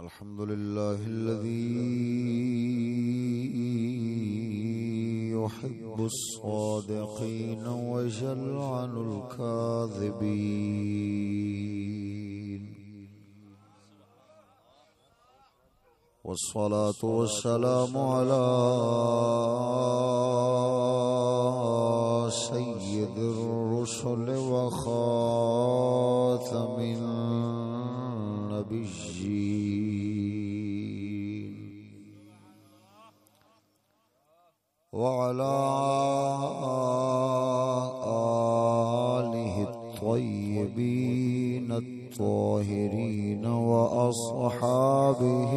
الحمد لله الذي يحب الصادقين ويجل عن الكاذبين. والصلاة والسلام على سيد الرسل وخاتم وعلى آله الطيبين الطاهرين وأصحابه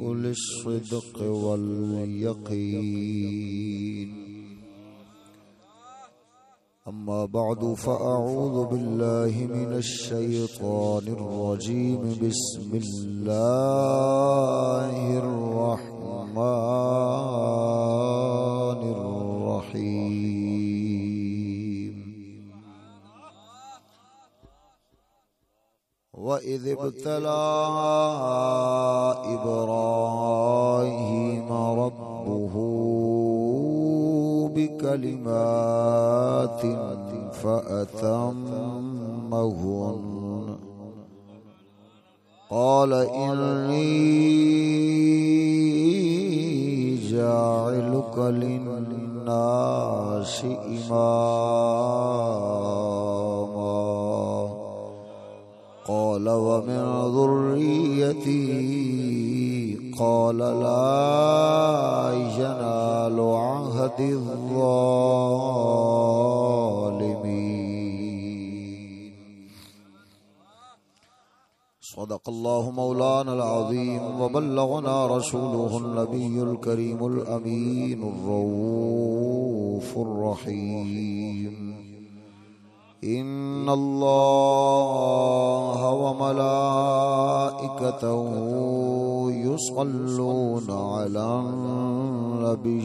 أولي الصدق واليقين. أما بعد، فأعوذ بالله من الشيطان الرجيم. بسم الله الرحمن الرحمن الرحيم. وإذ ابتلى إبراهيم ربه بكلمات فأتمهن. قال إني جاعلك للناس إماما. قال ومن ذريتي؟ قال لا ينال عهد الظالمين. صدق الله مولانا العظيم وبلغنا رسوله النبي الكريم الأمين الرؤوف الرحيم. إن الله وملائكته يصلون على النبي.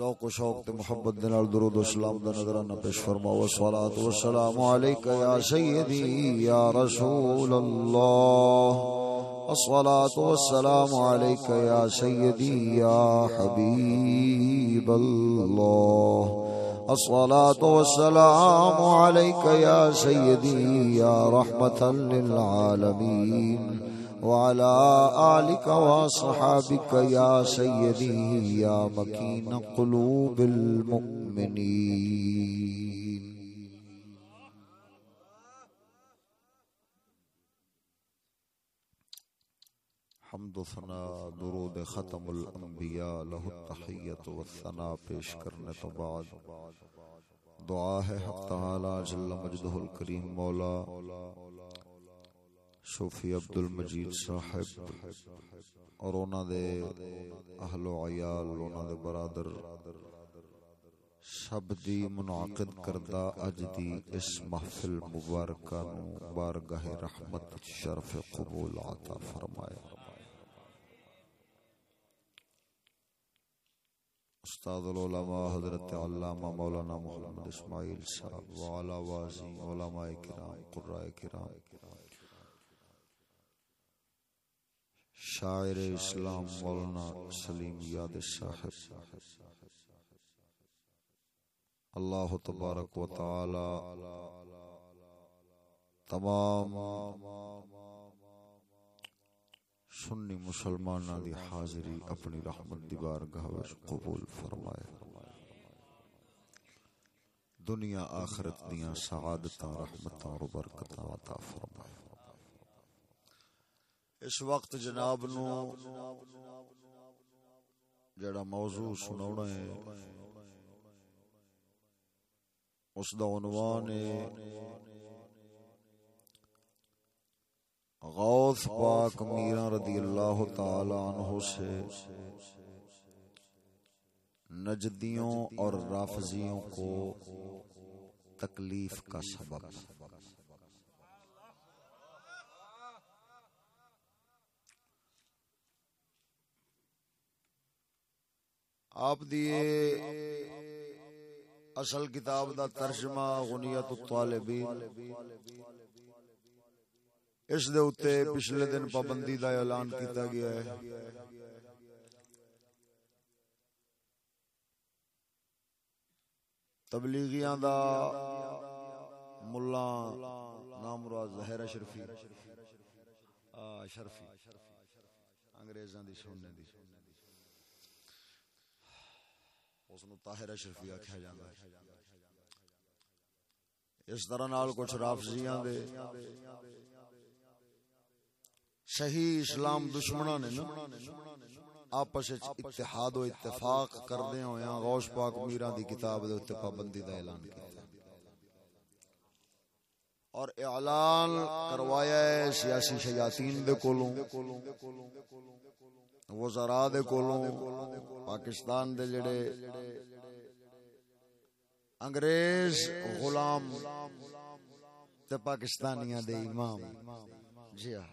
ذوق و شوق تے محبت دے نال درود و سلام دا نظرانہ پیش فرماؤ الصلوۃ والسلام علیک یا سیدی، یا رسول اللہ۔ الصلاة والسلام عليك يا سيدي يا حبيب الله الصلاة والسلام عليك يا سيدي يا رحمة للعالمين وعلى آلك وصحابك يا سيدي يا مكين قلوب المؤمنين. حمد و ثنا درود ختم الانبیاء له التحیت و الثنا پیش کرنے تو بعد. دعا ہے حق تعالی جل مجدہ الکریم مولا صوفی عبد المجید صاحب اور انہاں دے اہل و عیال، انہاں دے برادر سب دی منعقد کردہ اج دی اس محفل مبارکہ نو بارگاہ رحمت شرف قبول عطا فرمائے۔ استاد العلماء حضرت علامہ مولانا محمد اسماعیل صاحب وعلا واضی علماء کرام قرآن کرام شاعر اسلام مولانا سلیم یاد صاحب. اللہ تبارک و تعالی تمام سنی مسلمانہ دی حاضری اپنی رحمت دی بارگاہ وچ قبول فرمائے۔ دنیا آخرت دیاں سعادتاں، رحمتاں اور برکتاں عطا فرمائے۔ اس وقت جناب نو جڑا موضوع سناونا ہے، اس دا عنوان ہے غوث پاک میرا رضی اللہ تعالی عنہ سے نجدیوں اور رافضیوں کو تکلیف کا سبب۔ آپ دی اصل کتاب دا ترجمہ غنیت الطالبین۔ اس دے اتے پچھلے دن پابندی دا اعلان کیتا گیا ہے۔ تبلیغیاں دا ملا نام مراد ظاہر شرفی۔ شرفی۔ انگریزاں دی سننے دی۔ اس نو طاہر اشرفی آکھیا جاندا ہے اس طرح نال کچھ رافضیاں دے صحیح اسلام دشمناں نے نا آپس وچ اتحاد و اتفاق کردے ہویاں غوث پاک میرا دی کتاب دے اوتے پابندی دا اعلان کیتا اور اعلان کروایا ہے سیاسی شیاطین دے کولوں وزراء دے کولوں، پاکستان دے جڑے انگریز غلام تے پاکستانیاں دے امام۔ جی ہاں۔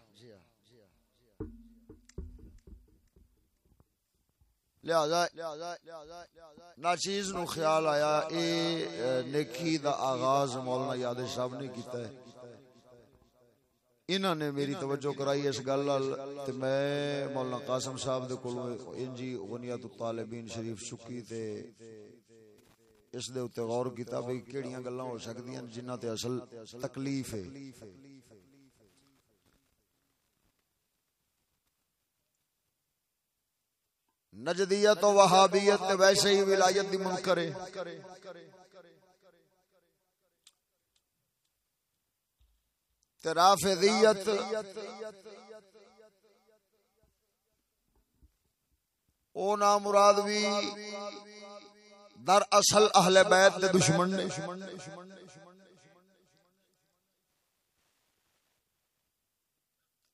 لہذا ناچیز نو خیال آیا، اے نیکی دا آغاز مولانا یاد صاحب نے کیتا ہے۔ انہوں نے میری توجہ کرائی اس گل تے میں مولانا قاسم صاحب دے کولوں انجی غنیت الطالبین شریف چکی تے اس دے اوتے غور کیتا بھئی کیڑیاں گلاں ہو سکدیاں جنہاں تے اصل تکلیف ہے۔ نجدیت و وہابیت تے ویسے ہی ولایت دی منکر ہے۔ رافضیت او نا مراد بھی در اصل اہل بیت دے دشمن نے۔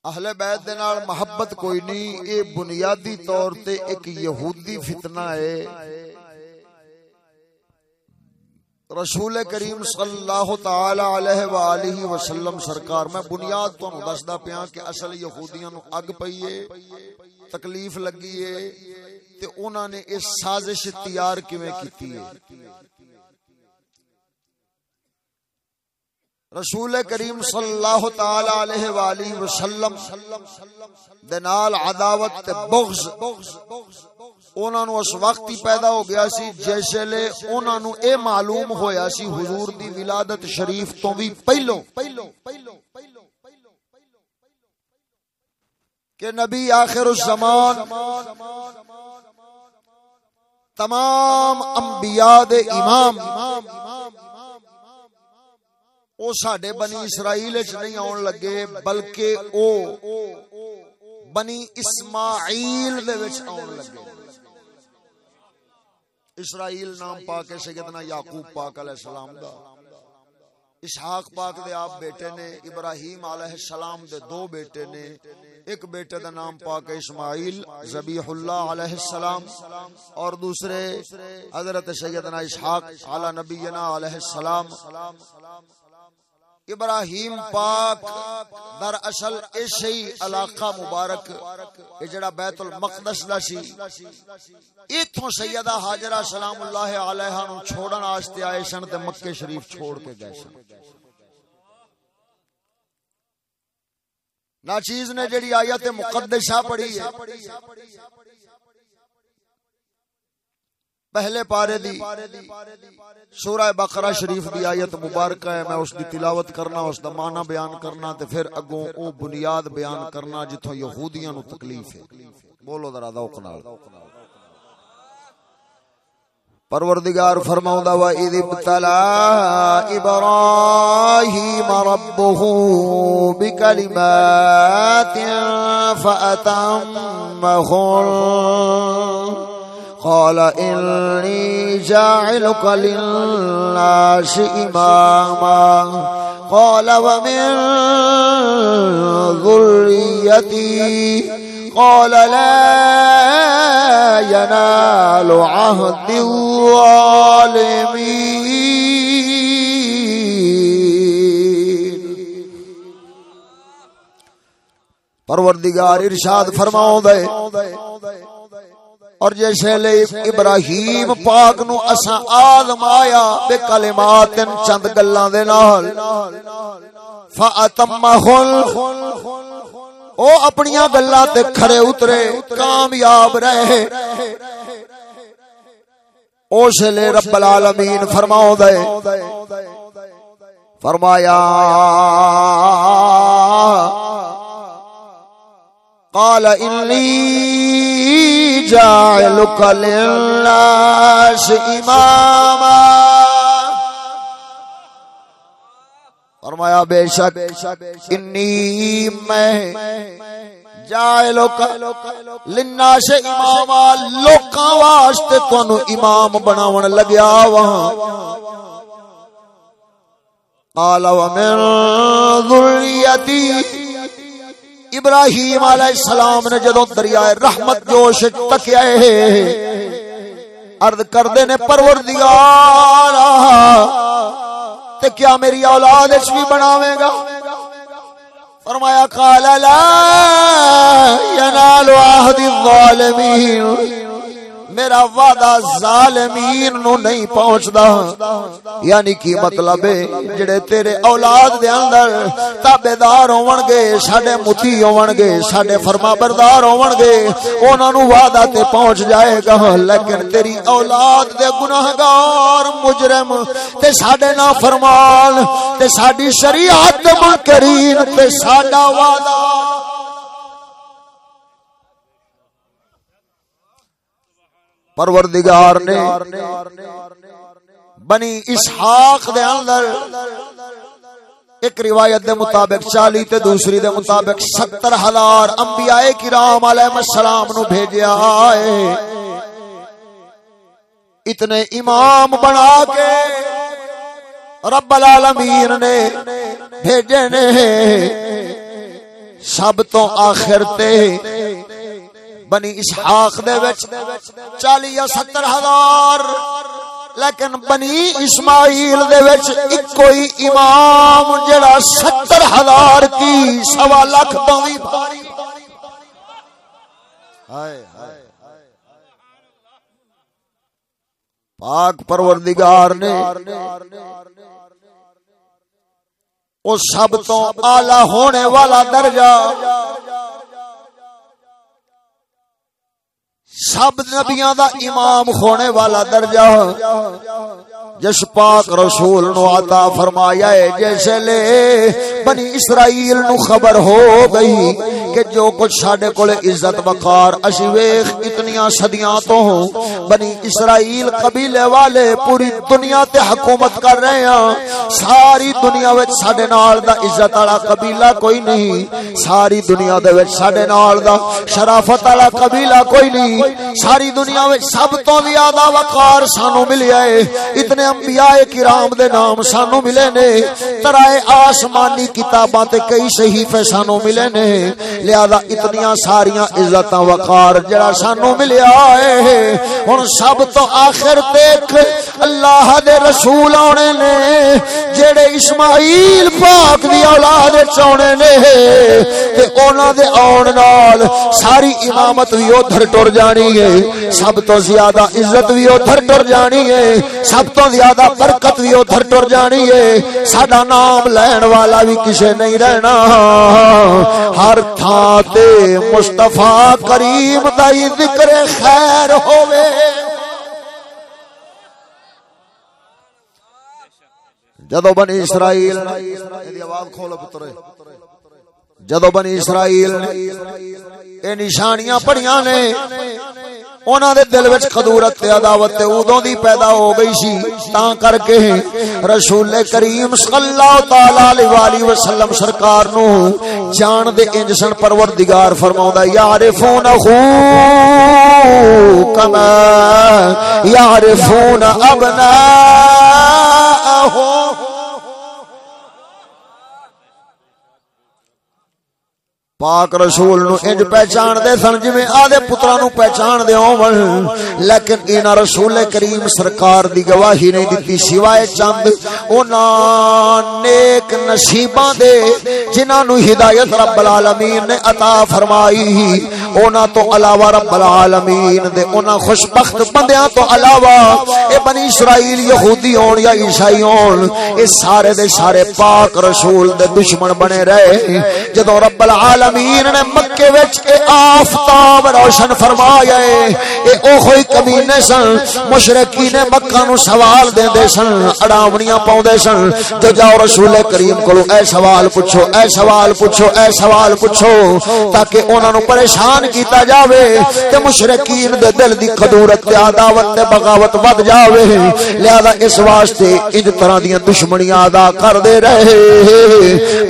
اہل بیت دے نال محبت کوئی نہیں، اے بنیادی طور تے ایک یہودی فتنہ ہے۔ رسول کریم صلی اللہ تعالی علیہ والہ وسلم سرکار، میں بنیاد تو دسدا پیا کہ اصل یہودیاں نو اگ پئی ہے، تکلیف لگی ہے، تے انہاں نے اس سازش تیار کیویں کیتی ہے؟ رسول کریم صلی اللہ تعالی علیہ والہ وسلم دے نال عداوت تے بغض انہاں نو اس وقت ہی پیدا ہو گیا سی، جیسے لے انہاں نو اے معلوم ہویا سی حضور دی ولادت شریف تو بھی پہلو۔ کہ نبی آخر الزمان، تمام انبیاء دے امام، او ساڈے بنی اسرائیل وچ نہیں آن لگے، بلکہ او بنی اسماعیل دے وچ آن لگے۔ اسرائیل نام پاک ہے سیدنا یعقوب پاک علیہ السلام دا۔ اسحاق پاک دے آپ بیٹے نے ابراہیم علیہ السلام دے دو بیٹے نے ایک بیٹے دا نام پاک اسماعیل ذبیح اللہ علیہ السلام اور دوسرے حضرت سیدنا اسحاق علی نبینا علیہ السلام۔ ابراہیم پاک در اصل ایسی علاقہ مبارک یہ جڑا بیت المقدس دا سی۔ ایتھوں سیدہ حاجرہ سلام اللہ علیہ نو چھوڑن واسطے آئے سن تے مکے شریف چھوڑ کے گئے سن۔ ناچیز نے جڑی آیت مقدسہ پڑھی ہے۔ پہلے پارے دی سورہ بقرہ شریف دی آیت مبارکہ ہے، میں اس دی تلاوت کرنا، اس دا معنی بیان کرنا، تے پھر اگوں او بنیاد بیان کرنا جتھوں یہودیاں نو تکلیف ہے۔ بولو ذرا ذوق نال۔ پروردگار فرماوندا وا، اذ ابتلا ابراہیم ربہ بکلمات فاتمہن قال إني جاعلك للناس إماما. قال ومن ذريتي؟ قال لا ينال عهد الظالمين. پروردگار ارشاد فرماؤ دے اور جیسے لے ابراہیم پاک نو اسا آدم آیا بے کلمات چند گلاں دے نال. فاتمہل او اپنیاں گلاں تے کھڑے اترے، کامیاب رہے. اس لے رب العالمین فرماؤ دے، فرمایا قال انی جاعلک للناس اماما فرمایا، بے شک انی میں جاعلک للناس اماما لوکاں واسطے تانوں امام بناون لگیا وہاں قال، ومن ذریتی ابراہیم علیہ السلام نے جدو دریائے رحمت جوش تکیا ارد کردے نے، پروردگار، تے کیا میری اولاد اس بھی بناوے گا؟ فرمایا، قال، لا ينال عهد الظالمین. میرا وعدہ ظالمین نو نہیں پہنچدا۔ یعنی کی مطلب ہے، جڑے تیرے اولاد دے اندر تابعدار ہون گے ساڈے متی ہون گے ساڈے فرما بردار ہون گے انہاں نو وعدہ تے پہنچ جائے گا۔ لیکن تیری اولاد دے گناہگار مجرم تے ساڈے نا فرمان تے ساڈی شریعت منکرین تے ساڈا وعدہ پروردگار نے بنی اسحاق دے اندر ایک روایت دے مطابق چالی تے دوسری دے مطابق ستر ہزار انبیاء کرام علیہ السلام نو بھیجیا آئے اتنے امام بنا کے رب العالمین نے بھیجے نے سب تو آخر تے بنی اسحاق دے وچ چالی یا ستر ہزار، لیکن بنی اسماعیل دے وچ ایک کوئی امام جڑا ستر ہزار کی سوا لاکھ پاوی ہائے ہائے پاک پروردگار نے وہ سب تو آلہ ہونے والا درجہ سب نبیاں دا امام ہونے والا درجہ۔ جس پاک رسول نو عطا فرمایا ہے، جیسے لے بنی اسرائیل نو خبر ہو گئی۔ کہ جو کچھ ساڈے کول عزت وقار، اسی ویکھ اتنیاں صدیاں تو ہوں۔ بنی اسرائیل قبیلے والے پوری دنیا تے حکومت کر رہے ہیں۔ ساری دنیا وچ ساڈے نال دا عزت والا قبیلہ کوئی نہیں۔ ساری دنیا دے وچ ساڈے نال دا شرافت والا قبیلہ کوئی نہیں۔ ساری دنیا وچ سب تو زیادہ وقار سانو ملیا ہے۔ اتنے انبیاء کرام دے نام سانو ملے نے۔ ترائے آسمانی کتاباں تے کئی صحیفے سانو ملے نے۔ لہذا اتنی ساریاں عزت وقار جڑا سانو ملیا ہے۔ ہن سب تو آخر تک اللہ دے رسول آنے نے، جڑے اسماعیل پاک دی اولاد چونے نے، تے انہاں دے آن نال ساری امامت وی ادھر ٹر جانی ہے۔ سب تو زیادہ عزت وی ادھر ٹر جانی ہے۔ سب تو زیادہ برکت وی ادھر ٹر جانی ہے۔ ساڈا نام لین والا بھی کسے نہیں رہنا۔ ہر تھا تے مصطفیٰ کریم دائی ذکر خیر ہووے۔ جدو بنی اسرائیل آواز کھولو پترے۔ جدو بنی اسرائیل اے نشانیاں پڑیاں نے انہاں دے دل وچ خدورت تے عداوت تے اودوں دی پیدا ہو گئی سی، تاں کر کے رسول کریم صلی اللہ تعالی علیہ والہ وسلم سرکار نو جان دے انج سن پروردگار فرماوندا یعرفون ہو کما یعرفون ابنا پاک رسول نو انج پہچان دے سن جی آدھے پترا نو پہچان دے ہون۔ لیکن اینا رسول کریم سرکار دی گواہی نہیں دیتی سوائے چند۔ اونا نیک نصیباں دے، جنہاں نو ہدایت رب العالمین نے عطا فرمائی۔ اونا تو علاوہ رب العالمین دے اونا خوشبخت بندیاں تو علاوہ اے بنی اسرائیل یہودی ہون یا عیسائی ہون، اے سارے دے سارے پاک رسول دے دشمن بنے رہے۔ جدو رب العالمین العالمین نے مکے وچ اے آفتاب روشن فرمایا اے اے اوہی کمینے سن۔ مشرکین مکہ نو سوال دیندے سن۔ اڑاونیاں پاوندے سن۔ جو جاؤ رسول کریم کولو اے سوال پوچھو، اے سوال پوچھو، اے سوال پوچھو۔ تاکہ انہاں نو پریشان کیتا جاوے۔ کہ مشرکین دے دل دی قدورت تے عداوت تے بغاوت ود جاوے۔ لہذا اس واسطے ان طرح دیاں دشمنیاں ادا کر دے رہے۔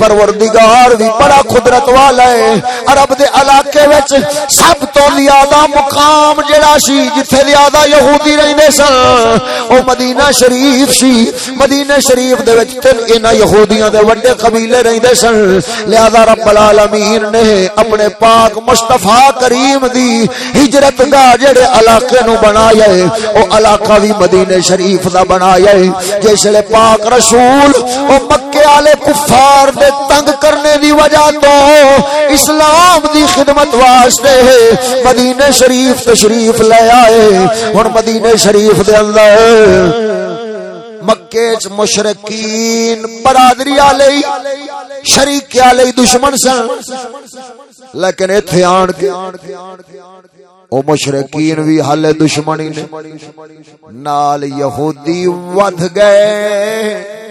پروردگار بھی بڑا قدرت والا ہے। عرب دے علاقے وچ سب تو زیادہ مقام جڑا سی، جتھے زیادہ یہودی رہندے سن، او مدینہ شریف سی۔ مدینہ شریف دے وچ تن انہاں یہودیاں دے وڈے قبیلے رہندے سن۔ لہذا رب العالمین نے اپنے پاک مصطفی کریم دی ہجرت دا جڑے علاقے نو بنایا ہے، او علاقہ بھی مدینہ شریف دا بنایا ہے۔ جس لے پاک رسول، او مکے والے کفار دے تنگ کرنے دی وجہ تو اسلام دی خدمت واسطے مدینہ شریف تشریف لے آئے۔ ہن مدینہ شریف دے اندر مکے چ مشرکین برادری والے شریک والے دشمن سن۔ لیکن ایتھے آن کے او مشرکین بھی حل دشمنی نے۔ نال یہودی ود گئے۔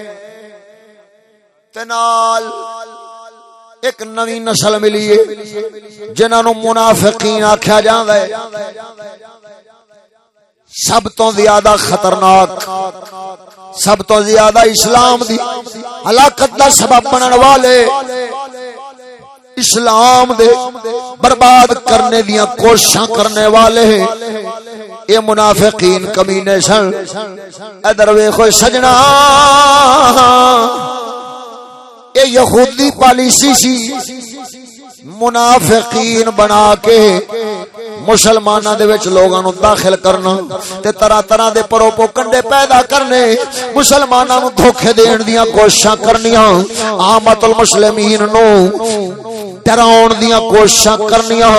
تنال ایک نوی نسل ملی ہے، جنہوں منافقین آخیا جاندہ ہے۔ سب تو زیادہ خطرناک، سب تو زیادہ اسلام دی ہلاکت دا سبب بنن والے اسلام دے برباد کرنے دیا کوششاں کرنے والے اے منافقین کمینے سن ادھر ویکھو سجنا۔ اے یہودی پالیسی سی منافقین بنا کے مسلمانہ دے وچ لوگاں نو داخل کرنا تے طرح طرح دے پروپو کنڈے پیدا کرنے، مسلماناں نو دھوکے دین دیاں کوششاں کرنیاں، عامت المسلمین نو ڈراؤن دیاں کوششاں کرنیاں۔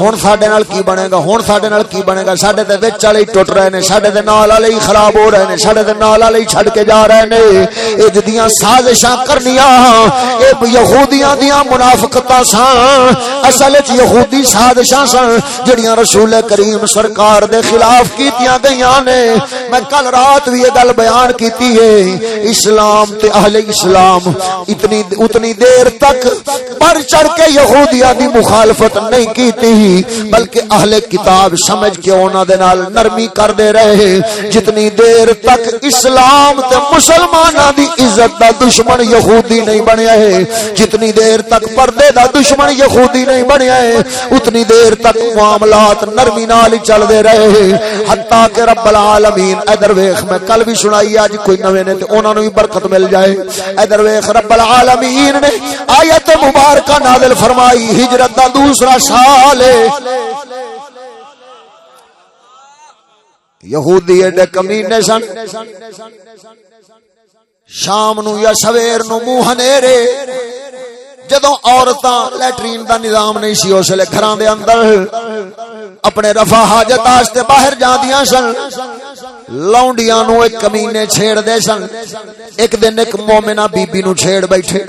ہن ساڈے نال کی بنے گا؟ ہن ساڈے نال کی بنے گا؟ ساڈے تے وچ والے ٹوٹ رہے نے، ساڈے دے نال والے ہی خراب ہو رہے نے، ساڈے دے نال والے ہی چھڈ کے جا رہے نے۔ اے جدیاں سازشاں کرنیاں، اے یہودیاں دیاں منافقتاں سن اصل وچ یہودی سازشاں سن جڑیاں رسول کریم سرکار دے خلاف کیتیاں گئیاں نے۔ میں کل رات بھی یہ گل بیان کیتی ہے۔ اسلام تے اہل اسلام اتنی اتنی دیر تک بڑھ چڑھ کے یہودیاں دی مخالفت نہیں کیتی، بلکہ اہل کتاب سمجھ کے انہاں دے نال نرمی کر دے رہے۔ جتنی دیر تک اسلام تے مسلماناں دی عزت دا دشمن یہودی نہیں بنیا ہے، جتنی دیر تک پردے دا دشمن یہودی نہیں بنیا ہے، اتنی دیر تک معاملہ معاملات نرمی نال ہی چل دے رہے۔ حتا کہ رب العالمین، ادھر ویکھ میں کل بھی سنائی اج کوئی نویں نے تے انہاں نو بھی برکت مل جائے۔ ادھر ویکھ رب العالمین نے ایت مبارکہ نازل فرمائی، ہجرت دا دوسرا سال یہودی ایڈے کمینے سن۔ شام نو یا سویر نو منہ ہنیرے۔ جدو عورتاں لیٹرین دا نظام نہیں سی، اس لیے گھراں دے اندر اپنے رفا حاجت واسطے باہر جاندیاں سن۔ لونڈیاں نو ایک کمینے چھیڑ دے سن۔ ایک دن ایک مومنہ بی بی نو چھیڑ بیٹھے۔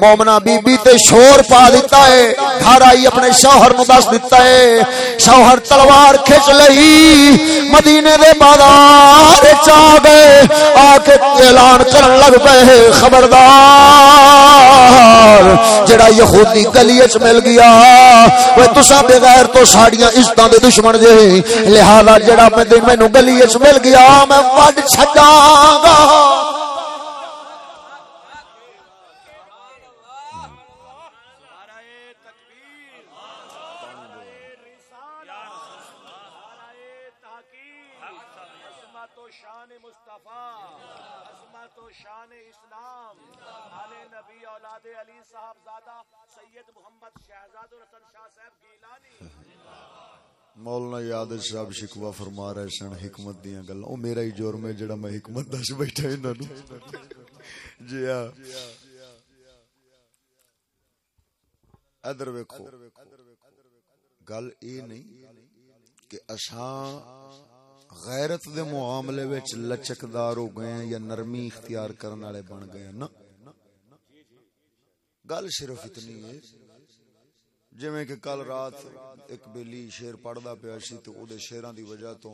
مومنہ بی بی تے شور پا دیتا ہے۔ گھر آئی اپنے شوہر نو دس دیتا ہے۔ شوہر تلوار کھچ لئی۔ مدینے دے بازار چا گئے۔ آ کے اعلان کرن لگ پے خبردار۔ جڑا یہودی گلی وچ مل گیا۔ اوے تساں بغیر تو ساڈیاں عزتاں دے دشمن جے۔ لہذا جڑا میں مینوں گلی وچ مل گیا، میں وڈ چھڈاں گا عظمت و شان اسلام آل نبی اولاد علی صاحب زادہ سید محمد شہزاد رتن شاہ صاحب گیلانی۔ مولانا یاد صاحب شکوا فرما رہے سن حکمت دیا گلا وہ میرا ہی جرم ہے جڑا میں حکمت دس بیٹھا انہوں نے جی ہاں۔ ادھر ویکھو۔ گل اے نہیں کہ اساں غیرت دے معاملے وچ لچکدار ہو گئے ہیں یا نرمی اختیار کرنے والے بن گئے ہیں نا گل صرف اتنی ہے جویں کہ کل رات ایک بیلی شیر پڑھدا پیا سی تے او دے شیراں دی وجہ تو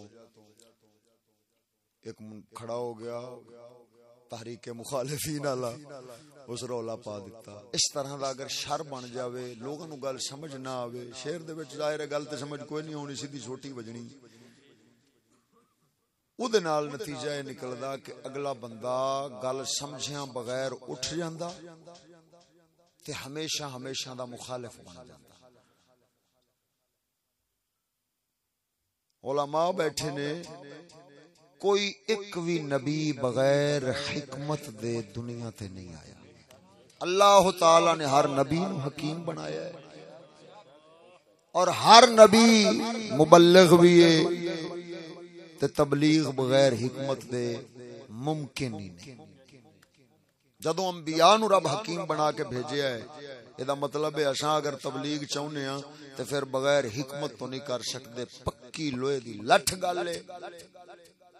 ایک کھڑا ہو گیا، تحریک مخالفین والا، اس رولا پا دیتا اس طرح دا اگر شر بن جاوے، لوگاں نو گل سمجھ نہ آوے، شیر دے وچ ظاہر ہے گل تے سمجھ کوئی نہیں ہونی، سیدھی چھوٹی وجنی۔ او دے نال نتیجہ یہ نکلدا کہ اگلا بندہ گل سمجھیاں بغیر اٹھ جاندا تے ہمیشہ ہمیشہ دا مخالف بن جاندا۔ علماء بیٹھے نے، کوئی ایک بھی نبی بغیر حکمت دے دنیا تے نہیں آیا۔ اللہ تعالی نے ہر نبی نو حکیم بنایا ہے۔ اور ہر نبی مبلغ بھی ہے، تے تبلیغ بغیر حکمت دے ممکن ہی نہیں۔ جدو انبیاء نو رب حکیم بنا کے بھیجیا ہے یہ مطلب ہے اساں اگر تبلیغ چاہنے ہاں تے پھر بغیر حکمت تو نہیں کر سکتے پکی لوہے دی لٹھ گل ہے۔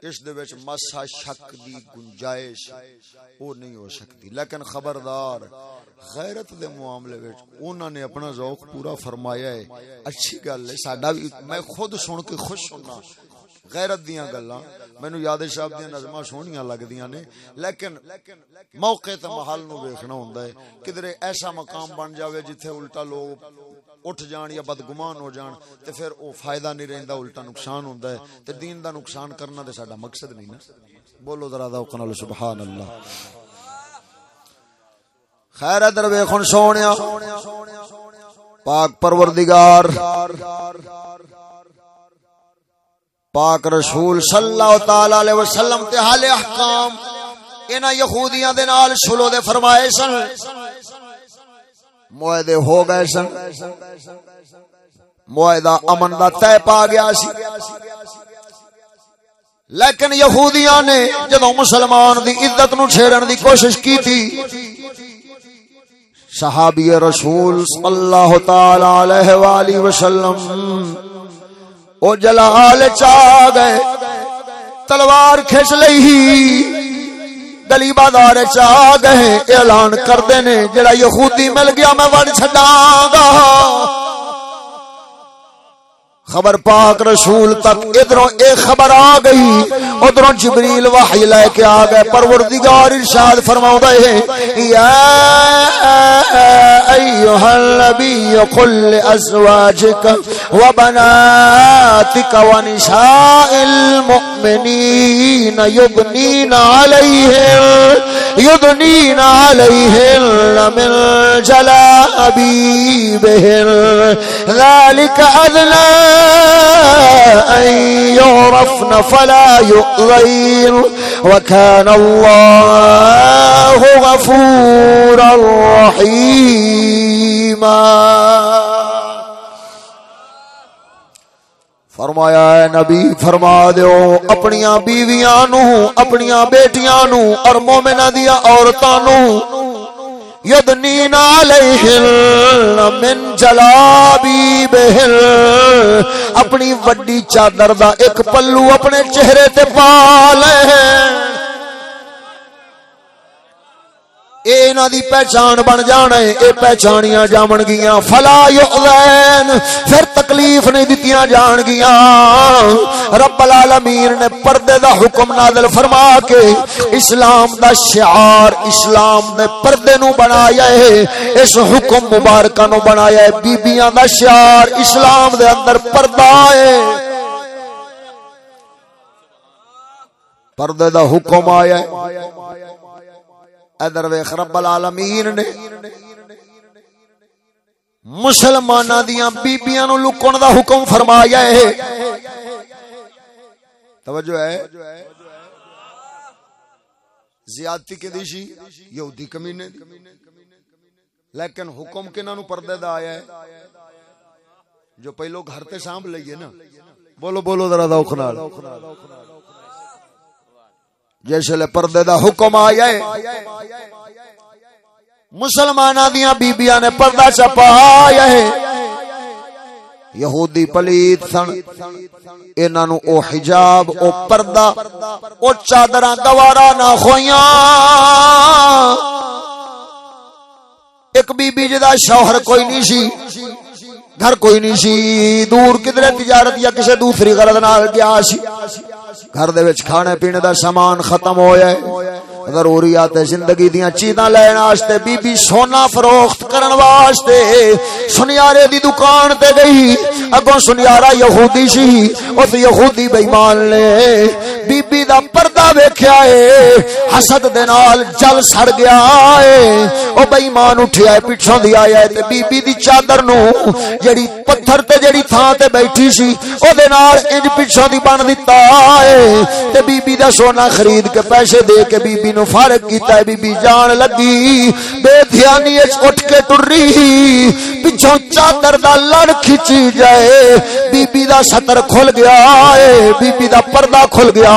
اس دے وچ مسا شک دی گنجائش وہ نہیں ہو سکتی۔ لیکن خبردار، غیرت دے معاملے وچ انہاں نے اپنا ذوق پورا فرمایا ہے۔ اچھی گل ہے، ساڈا بھی میں خود سن کے خوش ہونا۔ غیرت دیاں گلاں، مینوں یاد صاحب دیاں نظماں سونیاں لگدیاں نے۔ لیکن موقع تے محل نو ویکھنا ہوندا ہے۔ کدھر ایسا مقام بن جاوے جتھے الٹا لوگ اٹھ جان یا بدگمان ہو جان، تے پھر او فائدہ نہیں رہندا، الٹا نقصان ہوندا ہے۔ تے دین دا نقصان کرنا تے ساڈا مقصد نہیں نا۔ بولو ذرا ذوق نال سبحان اللہ خیر ادھر ویکھن سونیا۔ پاک پروردگار۔ پاک رسول صلی اللہ تعالی علیہ وسلم تے حال احکام، انہاں یہودیاں دے نال شلو دے فرمائے سن۔ معاہدے ہو گئے سن۔ معاہدہ امن دا طے پا گیا سی۔ لیکن یہودیاں نے جدوں مسلمان دی عزت نو چھیڑن دی کوشش کی تھی صحابی رسول صلی اللہ تعالی علیہ والہ وسلم او جلال چا گئے، تلوار کھچ لئی۔ گلی بازار چاہ گئے اعلان کردے نے، جڑا یہودی مل گیا، میں وڑ چھڈاں گا۔ خبر پاک رسول تک ادھروں ایک خبر آ گئی، ادھروں جبریل وحی لے کے آ گئے۔ پروردگار ارشاد فرماؤں ہے، یا ایوہ النبی قل ازواجک و بناتک و نساء المؤمنین یبنین علیہم یدنین علیہن من جلابیبہن۔ ذالک ادنان أن يعرفن فلا يؤذين وكان الله غفورا رحيما. فرمایا ہے نبی، فرما دیو، اپنیاں بیویاں نو اپنیاں بیٹیاں نو اور مومنہ دیا عورتاں نو یدنین علیہن من جلابی بہن اپنی وڈی چادر دا ایک پلو اپنے چہرے تے پا لے۔ اے نا دی پہچان بن جانا ہے، اے پہچانیاں جامن گیاں۔ فلا یعلین پھر تکلیف نہیں دیتیاں جان گیاں۔ رب العالمین نے پردے دا حکم نازل فرما کے اسلام دا شعار، اسلام نے پردے نو بنایا ہے۔ اس حکم مبارکہ نو بنایا ہے۔ بی بیاں دا شعار اسلام دے اندر پردہ ہے۔ پردے دا حکم آیا ہے۔ ادھر ویخ رب العالمین نے۔ مسلمان دیا بیبیاں نو لکن دا حکم فرمایا ہے۔ توجہ ہے۔ زیادتی کے دیشی یہودی کمینے دی۔ لیکن حکم کنہ نو پردے دا آیا ہے۔ جو پہلو گھر تے سانب لئیے نا۔ بولو بولو ذرا دا اخنال جیسے لے پردے دا حکم آیا ہے۔ مسلمانہ دیاں بی نے پردہ چپا آیا ہے۔ یہودی پلیت سن، انہاں نو او حجاب، او پردہ، او چادراں گوارا نہ ہویاں ایک بی بی جدا شوہر کوئی نہیں سی، گھر کوئی نہیں سی، دور کدھر تجارت یا کسی دوسری غرض نال گیا سی۔ گھر دے وچ کھانے پینے دا سامان ختم ہویا ہے۔ ضروریات زندگی دیاں چیزاں لین واسطے بی بی سونا فروخت کرن واسطے سنیارے دی دکان تے گئی۔ اگوں سنیارا یہودی سی، اس یہودی بے ایمان نے بی بی دا پردہ ویکھیا اے حسد دے نال جل سڑ گیا اے او بے ایمان اٹھیا اے پیچھوں دی آیا اے تے بی بی دی چادر نو جڑی پتھر تے جڑی تھاں تے بیٹھی سی او دے نال انج پیچھوں دی بن دتا اے تے بی بی دا سونا خرید کے پیسے دے کے بی بی نو فارغ کیتا ہے بی بی جان لگی بے دھیانی اچ اٹھ کے ٹری پیچھوں چادر دا لڑ کھچی جائے بی بی دا سطر کھل گیا ہے بی بی دا پردہ کھل گیا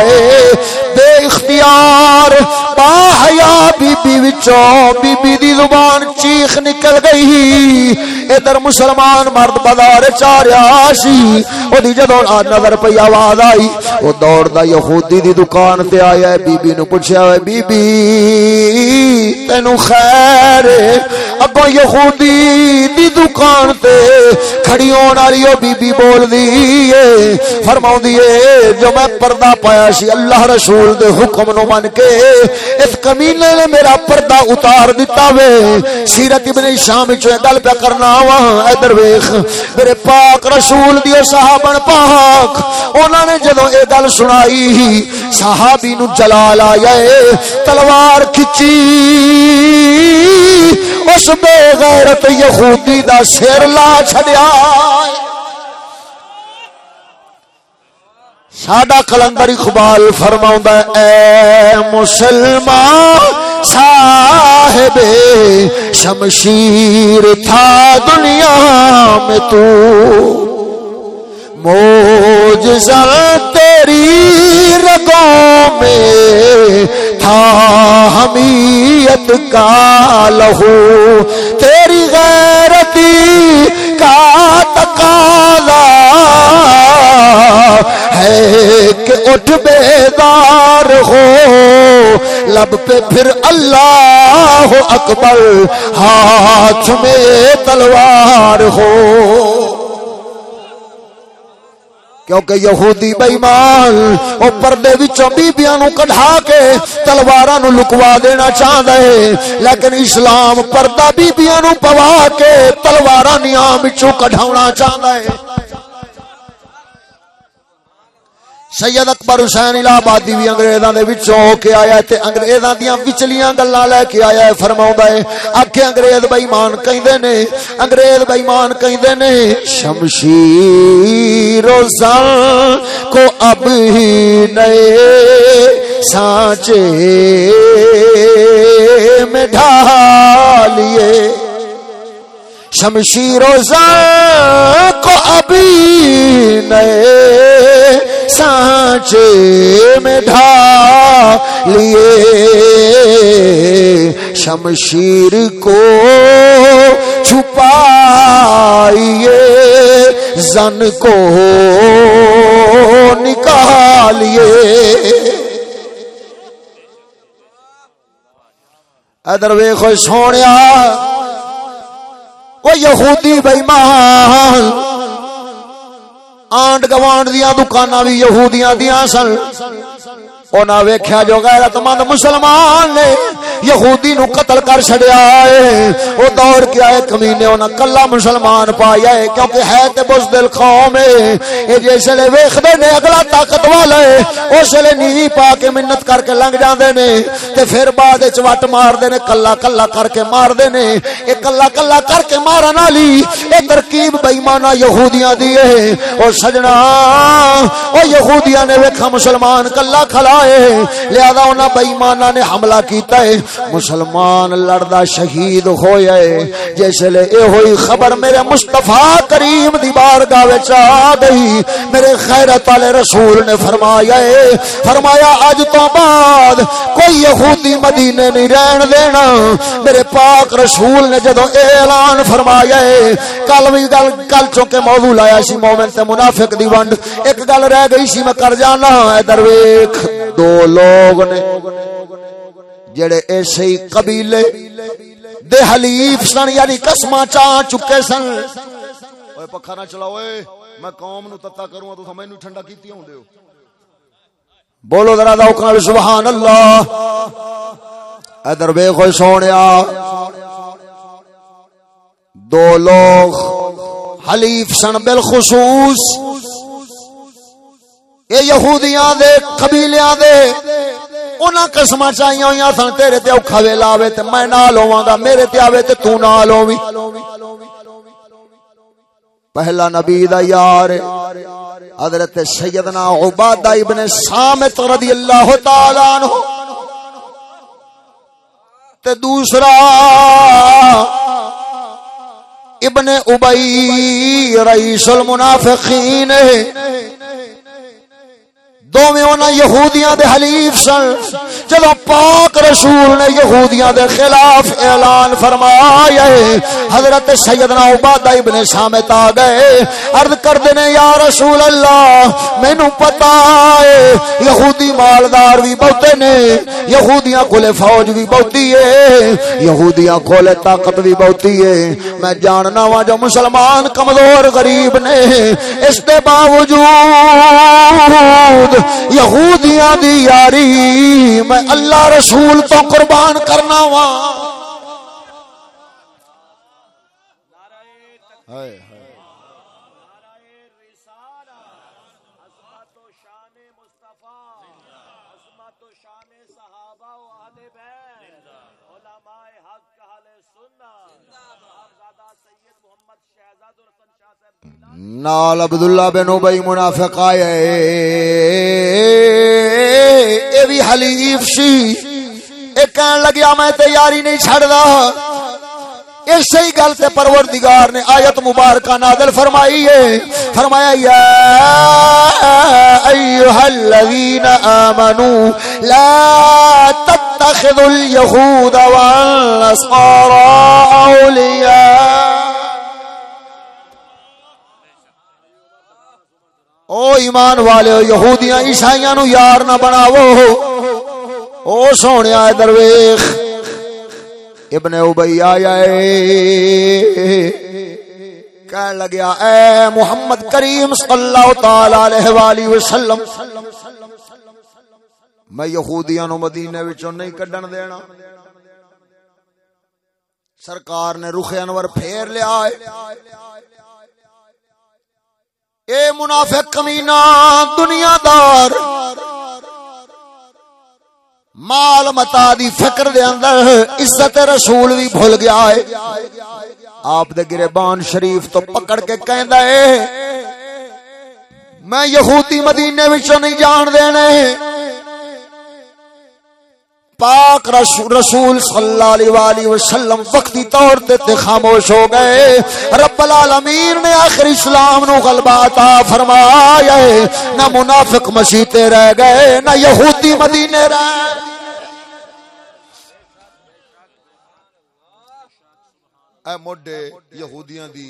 ہے بے اختیار با حیا بی بی وچوں بی بی دی زبان چیخ نکل گئی۔ ادھر مسلمان مرد بازار چاریا سی۔ او دی جدوں نظر پئی آواز آئی، او دوڑ دا یہودی دی دکان تے آیا بی بی نو پوچھیا اے بی بی تینو خیر اگوں یہودی دی دکان تے کھڑی ہون والی او بی بی بول دی اے، فرماوندی اے، جو میں پردہ پایا سی، اللہ رسول دے حکم نو من کے اس کمینے نے میرا پردہ اتار دیتا وے۔ سیرت ابن شام وچ گل پہ کرنا وا ادھر ویکھ میرے پاک رسول دی صحابن پاک، انہاں نے جدوں اے گل سنائی، صحابی نو جلال آیا اے، تلوار کھچی۔ اس بے غیرت یہودی دا سر لا چھڈیا۔ ساڈا کلندر اقبال فرماؤں اے مسلمان، صاحب شمشیر تھا دنیا میں تو۔ موجزہ تیری رگوں میں تھا، حمیت کا لہو، تیری غیرتی کا تقاضا ہے کہ اٹھ بیدار ہو، لب پہ پھر اللہ اکبر، ہاتھ میں تلوار ہو۔ کیونکہ یہودی بےمان وہ پردے وچوں بیبیاں نو کڈھا کے تلواراں نو لکوا دینا چاہندا ہے۔ لیکن اسلام پردہ بیبیاں نو پوا کے تلواراں نیام وچوں کڈھاونا چاہندا ہے۔ سید اکبر حسین الہ آبادی بھی انگریزاں دے وچوں ہو کے آیا ہے تے انگریزاں دیاں وچلیاں گلاں لے کے آیا ہے فرماوندا ہے، آکھے انگریز بے ایمان کہندے نے، انگریز بے ایمان کہندے نے، شمشیر و زن کو اب ہی نئے سانچے میں ڈھالیے شمشیر و زن کو ابھی نئے سانچے میں ڈھا لیے۔ شمشیر کو چھپائیے، زن کو نکالیے۔ ادر وے خوش سونے وہ یہودی بےمان۔ آنڈ گوانڈ دیا دکان بھی یہودیاں دیا سن۔ انہاں ویکھیا جو غیرت مند مسلمان نے یہودی نو قتل کر چھڑیا ہے۔ او دوڑ کے آئے کمینے انہاں کلا مسلمان پایا ہے کیونکہ ہے تے بزدل قوم ہے۔ اے جیسے لے ویکھدے نے اگلا طاقت والا ہے اس لے نی پا کے منت کر کے لنگ جاندے نے۔ تے پھر بعد وچ وٹ مار دے نے کلا کلا کر کے مار دے نے۔ اے کلا کلا کر کے مارن والی، اے ترکیب بے ایمانہ یہودیاں دی ہے۔ او سجنا، او یہودیاں نے ویکھا مسلمان کلا کھلا۔ ہے. لہذا انہاں بے ایماناں نے حملہ کیتا ہے. مسلمان لڑدا شہید ہویا ہے. جس لے اے ہوئی خبر میرے مصطفی کریم دی بارگاہ وچ آ گئی. میرے غیرت والے رسول نے فرمایا ہے. فرمایا، اج تو بعد کوئی یہودی مدینے نہیں رہن دینا. میرے پاک رسول نے جدو اعلان فرمایا ہے، کل بھی گل، کل چونکہ موضوع لایا سی مومن تے منافق دی ونڈ، ایک گل رہ گئی سی، میں کر جانا ادھر ویکھ۔ دو لوگ نے جڑے ایسے ہی قبیلے دے حلیف سن یعنی قسماں چا چکے سن۔ اوے پکھا نہ چلاؤ اوے میں قوم نو تتا کروں تو مینوں ٹھنڈا کیتی ہوندے ہو۔ بولو ذرا ذوق نال، سبحان اللہ۔ ادھر ویکھو سونیا۔ دو لوگ حلیف سن بالخصوص۔ اے یہودیاں دے، قبیلیاں دے، انہاں قسماں چاہیاں ہویاں سن، تیرے تے اوکھا ویلا آوے تے میں نال ہوواں گا، میرے تے آوے تے تو نال ہوویں پہلا نبی دا یار، حضرت سیدنا عبادہ ابن سامت رضی اللہ تعالی عنہ۔ تے دوسرا، ابن ابئی رئیس المنافقین دوویں انہاں یہودیاں دے حلیف سن۔ جدو پاک رسول نے یہودیاں دے خلاف اعلان فرمایا حضرت سیدنا عبادہ ابن سامت آ گئے۔ عرض کر دینے یا رسول اللہ مینوں پتا ہے، یہودی مالدار بھی بہتے نے، یہودیاں کولے فوج بھی بہتی ہے، یہودیاں کولے طاقت بھی بہتی ہے۔ میں جاننا وا جو مسلمان کمزور غریب نے، اس دے باوجود یہودیاں دی یاری میں اللہ رسول تو قربان کرنا وا۔ صحابہ و اہل بیت۔ علماء حق اہل سنت۔ صاحبزادہ سید محمد شہزاد الحسن شاہ صاحب نال عبداللہ بن ابی منافق آئے اے بھی حلیف سی۔ اے کہن لگیا میں تیاری نہیں چھڑدا۔ اسی گل تے پروردگار نے آیت مبارکہ نازل فرمائی ہے۔ فرمایا، یا ایھا الذین آمنوا لا تتخذوا اليهود والنصارى اولیاء۔ او ایمان والے، یہودیاں، عیسائیاں نو یار نہ بناوو۔ او سونیا ادھر ویکھ ابن ابی آیا کہنے لگیا، اے محمد کریم صلی اللہ تعالی علیہ والہ وسلم، میں یہودیاں نو مدینے وچوں نہیں کڈن دینا۔ سرکار نے رخ انور پھیر لیا اے منافق کمینہ، دنیا دار مال متا دی فکر دے اندر عزت رسول بھی بھول گیا ہے۔ آپ دے گربان شریف تو پکڑ کے کہندا ہے، میں یہودی مدینے وچوں نہیں جان دینے پاک رسول صلی اللہ علیہ وآلہ وسلم وقتی طور تے تے خاموش ہو گئے۔ رب العالمین نے آخر اسلام نو غلبہ عطا فرمایا ہے۔ نہ منافق مسیتے رہ گئے، نہ یہودی مدینے رہ اے موڈے یہودیاں دی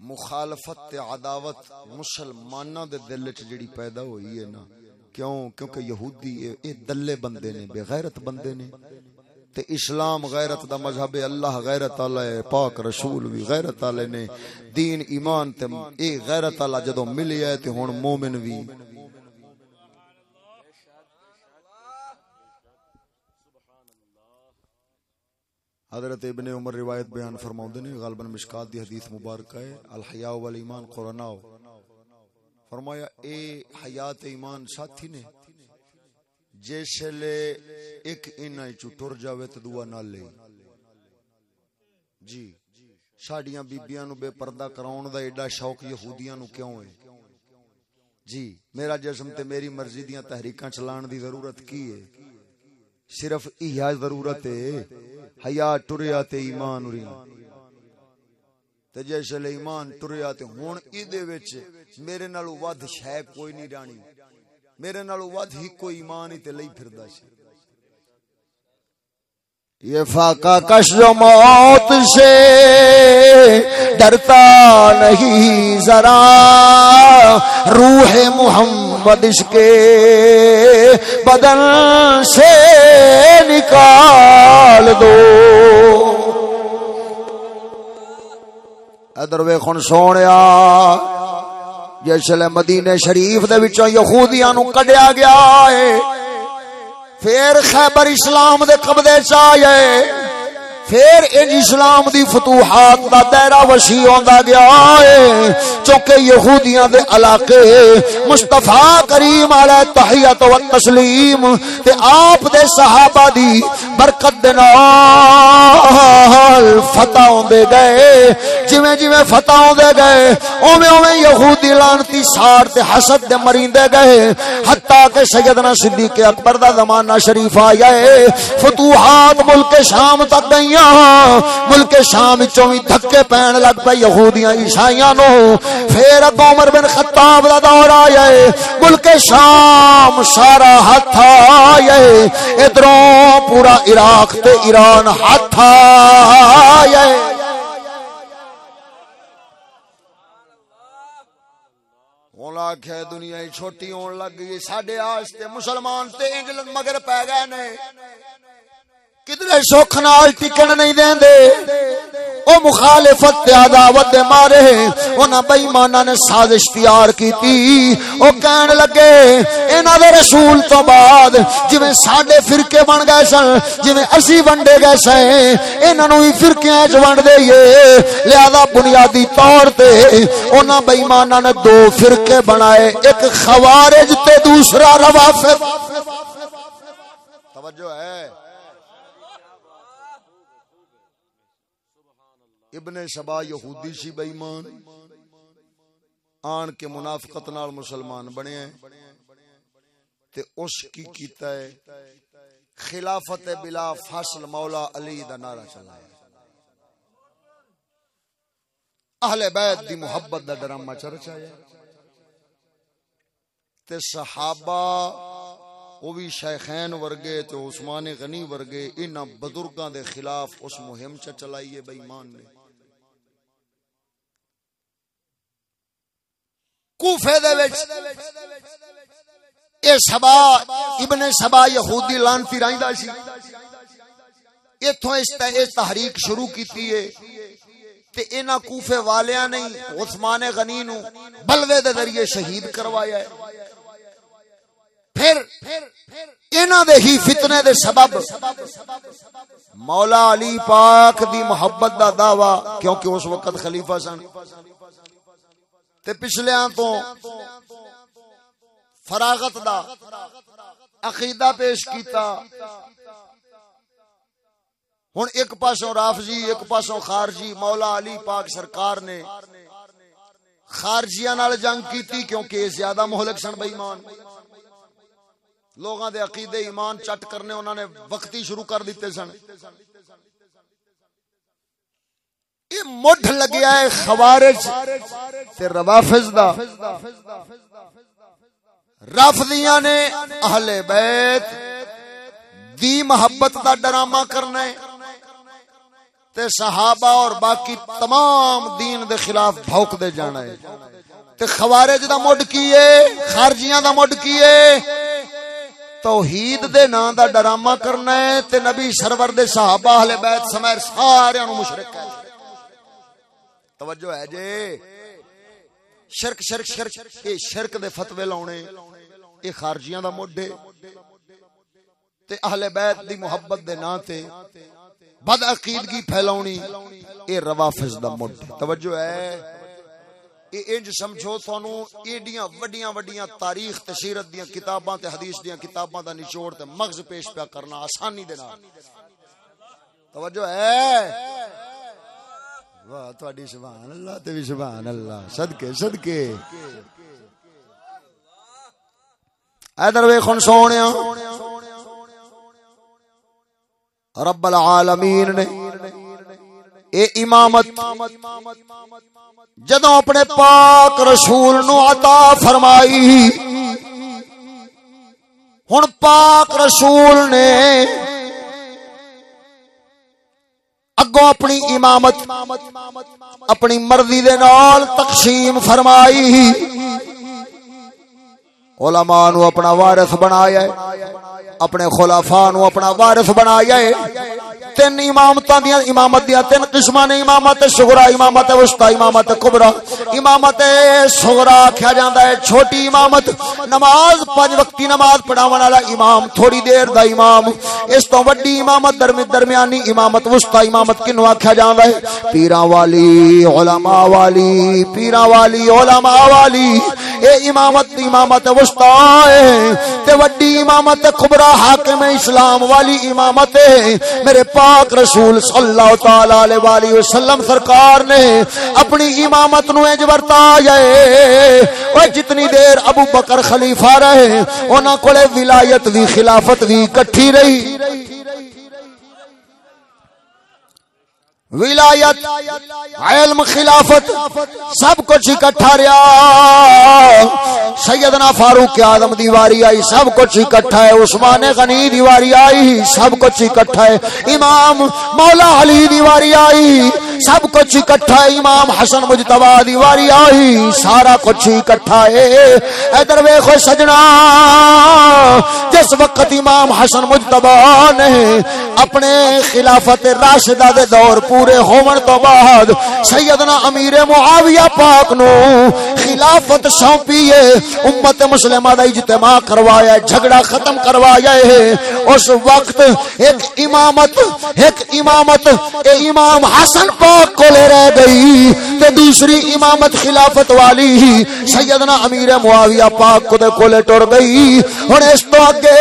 مخالفت تے عداوت مسلماناں دے دل وچ جڑی پیدا ہوئی ہے نا کیوں؟ کیونکہ یہودی اے, دلے بندے نے بے غیرت بندے نے۔ تے اسلام غیرت دا مذہب اللہ غیرت والا ہے پاک رسول بھی غیرت والے نے۔ دین ایمان تے اے غیرت والا جدوں ملیا ہے تے ہن مومن بھی۔ حضرت ابن عمر روایت بیان فرماؤندے نے غالباً مشکات دی حدیث مبارکہ ہے الحیاء والایمان قرناء۔ فرمایا، اے حیات ایمان ساتھی نے، جیسے لے ایک انہ چو ٹر جاوے تو دعا نہ لے۔ جی ساڈیاں بیبیاں نو بے پردہ کراؤن دا ایڈا شوق یہودیاں نو کیوں ہے؟ جی میرا جسم تے میری مرضی دیاں تحریکاں چلان دی ضرورت کی ہے؟ صرف ایہا ضرورت ہے حیا ٹریا تے ایمان اریا تے جیسے لے ایمان ٹریا تے ہون ای دے وچ میرے نالو ود شے کوئی نہیں رانی۔ میرے نالو ود ہی کوئی ایمان ہی تے لئی پھردا سی۔ یہ فاقہ کش جو موت سے ڈرتا نہیں ذرا۔ روح محمد اس کے بدن سے نکال دو۔ ادر ویخن سونے جسل مدینے شریف دے وچوں یہودیاں نو کڈیا گیا ہے۔ پھر خیبر اسلام دے قبضے چ آئے۔ پھر ان اسلام دی فتوحات دا دائرہ وسیع ہوندا گیا ہے چونکہ یہودیاں دے علاقے مصطفی کریم علیہ تحیت و تسلیم تے آپ دے صحابہ دی برکت دے نال فتح ہوندے گئے۔ جویں جویں فتح ہوندے گئے، اوویں اوویں یہودی لعنتی ساڑ تے حسد دے مریندے گئے۔ حتیٰ کہ سیدنا صدیق اکبر دا زمانہ شریف آیا ہے، فتوحات ملک شام تک گئیاں۔ ملک شام وچوں وی دھکے پین لگ پے یہودیاں عیسائیاں نو۔ پھر ابو عمر بن خطاب دا دور آیا ہے ملک شام سارا ہاتھ آیا ہے ادھروں پورا عراق تے ایران ہاتھ آیا ہے آخیا دنیا چھوٹی ہون لگ گئی۔ سڈے آستے مسلمان تے انگلینڈ مگر پی گئے نے۔ کدھر سکھ نال ٹکن نہیں دیں دے او مخالفت تے عداوت دے مارے، انہاں بے ایماناں نے سازش تیار کیتی۔ او کہن لگے، انہاں دے رسول تو بعد جویں ساڈے فرقے بن گئے سن، جویں اسی ونڈے گئے سیں انہاں نو ہی فرقیاں وچ ونڈ دئیے لہذا بنیادی طور تے انہاں بے ایماناں نے دو فرقے بنائے، ایک خوارج تے دوسرا روافض توجہ ہے۔ ابن سبا یہودی سی بے ایمان آن کے منافقت نال مسلمان بنے ہیں۔ تے اس کی کیتا ہے، خلافت بلا فصل مولا علی دا نعرہ چلایا۔ اہل بیت دی محبت دا ڈرامہ چرچایا۔ تے صحابہ، وہ بھی شیخین ورگے تے عثمان غنی ورگے، انہاں بزرگاں دے خلاف اس مہم چ چلائیے بے ایمان نے۔ کوفے دے وچ۔ اے سبا، ابن سبا یہودی لانتی رہندا سی۔ ایتھوں اس اس تحریک شروع کیتی ہے تے انہاں کوفے والیاں نے عثمان غنی نو بلوے دے ذریعے شہید کروایا ہے۔ پھر انہاں دے ہی فتنے دے سبب مولا علی پاک دی محبت دا دعوی، کیونکہ اس وقت خلیفہ سن۔ تے پچھلیاں تو فراغت دا عقیدہ پیش کیتا۔ ہن ایک پاسوں رافضی، ایک پاسوں خارجی، مولا علی پاک سرکار نے خارجیاں نال جنگ کیتی کیونکہ یہ زیادہ مہلک سن بے ایمان لوگاں دے عقیدے ایمان چٹ کرنے انہوں نے وقتی شروع کر دیتے سن۔ یہ مٹھ لگیا ہے خوارج تے روافض دا۔ رافضیاں نے اہل بیت دی محبت دا ڈرامہ کرنا ہے تے صحابہ اور باقی تمام دین دے خلاف بھوک دے جانا ہے۔ تے خوارج دا مڈ کیے خارجیاں دا مڈ کیے توحید دے نام دا ڈرامہ کرنا ہے تے نبی سرور دے صحابہ اہل بیت سمیر سارے نو مشرک ہے۔ توجہ ہے جے شرک شرک شرک۔ اے شرک دے فتوی لاونے اے خارجیاں دا موڈے۔ تے اہل بیت دی محبت دے نام تے بد عقیدگی پھیلاونی اے روافض دا موڈ توجہ ہے۔ اے انج سمجھو تھانو ایڈیاں وڈیاں وڈیاں تاریخ تے سیرت دیاں کتاباں تے حدیث دیاں کتاباں دا نچوڑ تے مغز پیش پیا کرنا آسانی دے نال۔ توجہ ہے۔ واہ تہاڈی سبحان اللہ تے بھی سبحان اللہ صدقے صدقے ادھر ویخن سونے رب العالمین نے اے امامت جدو اپنے پاک رسول نو عطا فرمائی ہن پاک رسول نے اگو اپنی امامت، اپنی مرضی دے نال تقسیم فرمائی۔ علماء نو اپنا وارث بنایا ہے، اپنے خلافاء نو اپنا وارث بنایا ہے۔ تین امامت دیا امامت دیا تین قسم نے، امامت شگرا امامت وسطا امامت کبرا۔ امامت شگرا آخیا جاتا ہے، چھوٹی امامت۔ نماز پانچ وقتی نماز پڑھاو والا امام، تھوڑی دیر دا امام۔ اس تو وڈی امامت درمی، درمیانی امامت وسطا امامت کنو آخیا جاتا ہے؟ پیرا والی، علماء والی پیرا والی، علماء والی۔ اے امامت امامت وسطا ہے۔ تے وڈی امامت کبرا حاکم اسلام والی امامت ہے۔ میرے پاک رسول صلی اللہ تعالی علیہ والہ وسلم سرکار نے اپنی امامت نو اج ورتا جائے او جتنی دیر ابو بکر خلیفہ رہے، انہاں کولے ولایت وی خلافت وی اکٹھی رہی۔ ولایت، علم، خلافت، سب کچھ اکٹھا رہا۔ سیدنا فاروق اعظم دیواری آئی، سب کچھ اکٹھا ہے۔ عثمان غنی دیواری آئی، سب کچھ اکٹھا ہے۔ امام مولا علی دیواری آئی، سب کچھ اکٹھا ہے۔ امام حسن مجتبا دیواری آئی، سارا کچھ اکٹھا ہے۔ ادھر ویکھو سجنا، جس وقت امام حسن مجتبا نے اپنے خلافت راشدہ دے دور پور پورے ہون تو بعد سیدنا امیر معاویہ پاک نو خلافت سونپی ہے۔ امت مسلمہ دا اجتماع کروایا ہے، جھگڑا ختم کروایا ہے۔ اس وقت ایک امامت ایک امامت، اے امام حسن پاک کو لے رہ گئی۔ تے دوسری امامت خلافت والی ہی سیدنا امیر معاویہ پاک کو دے کو لے ٹر گئی۔ اور اس تو اگے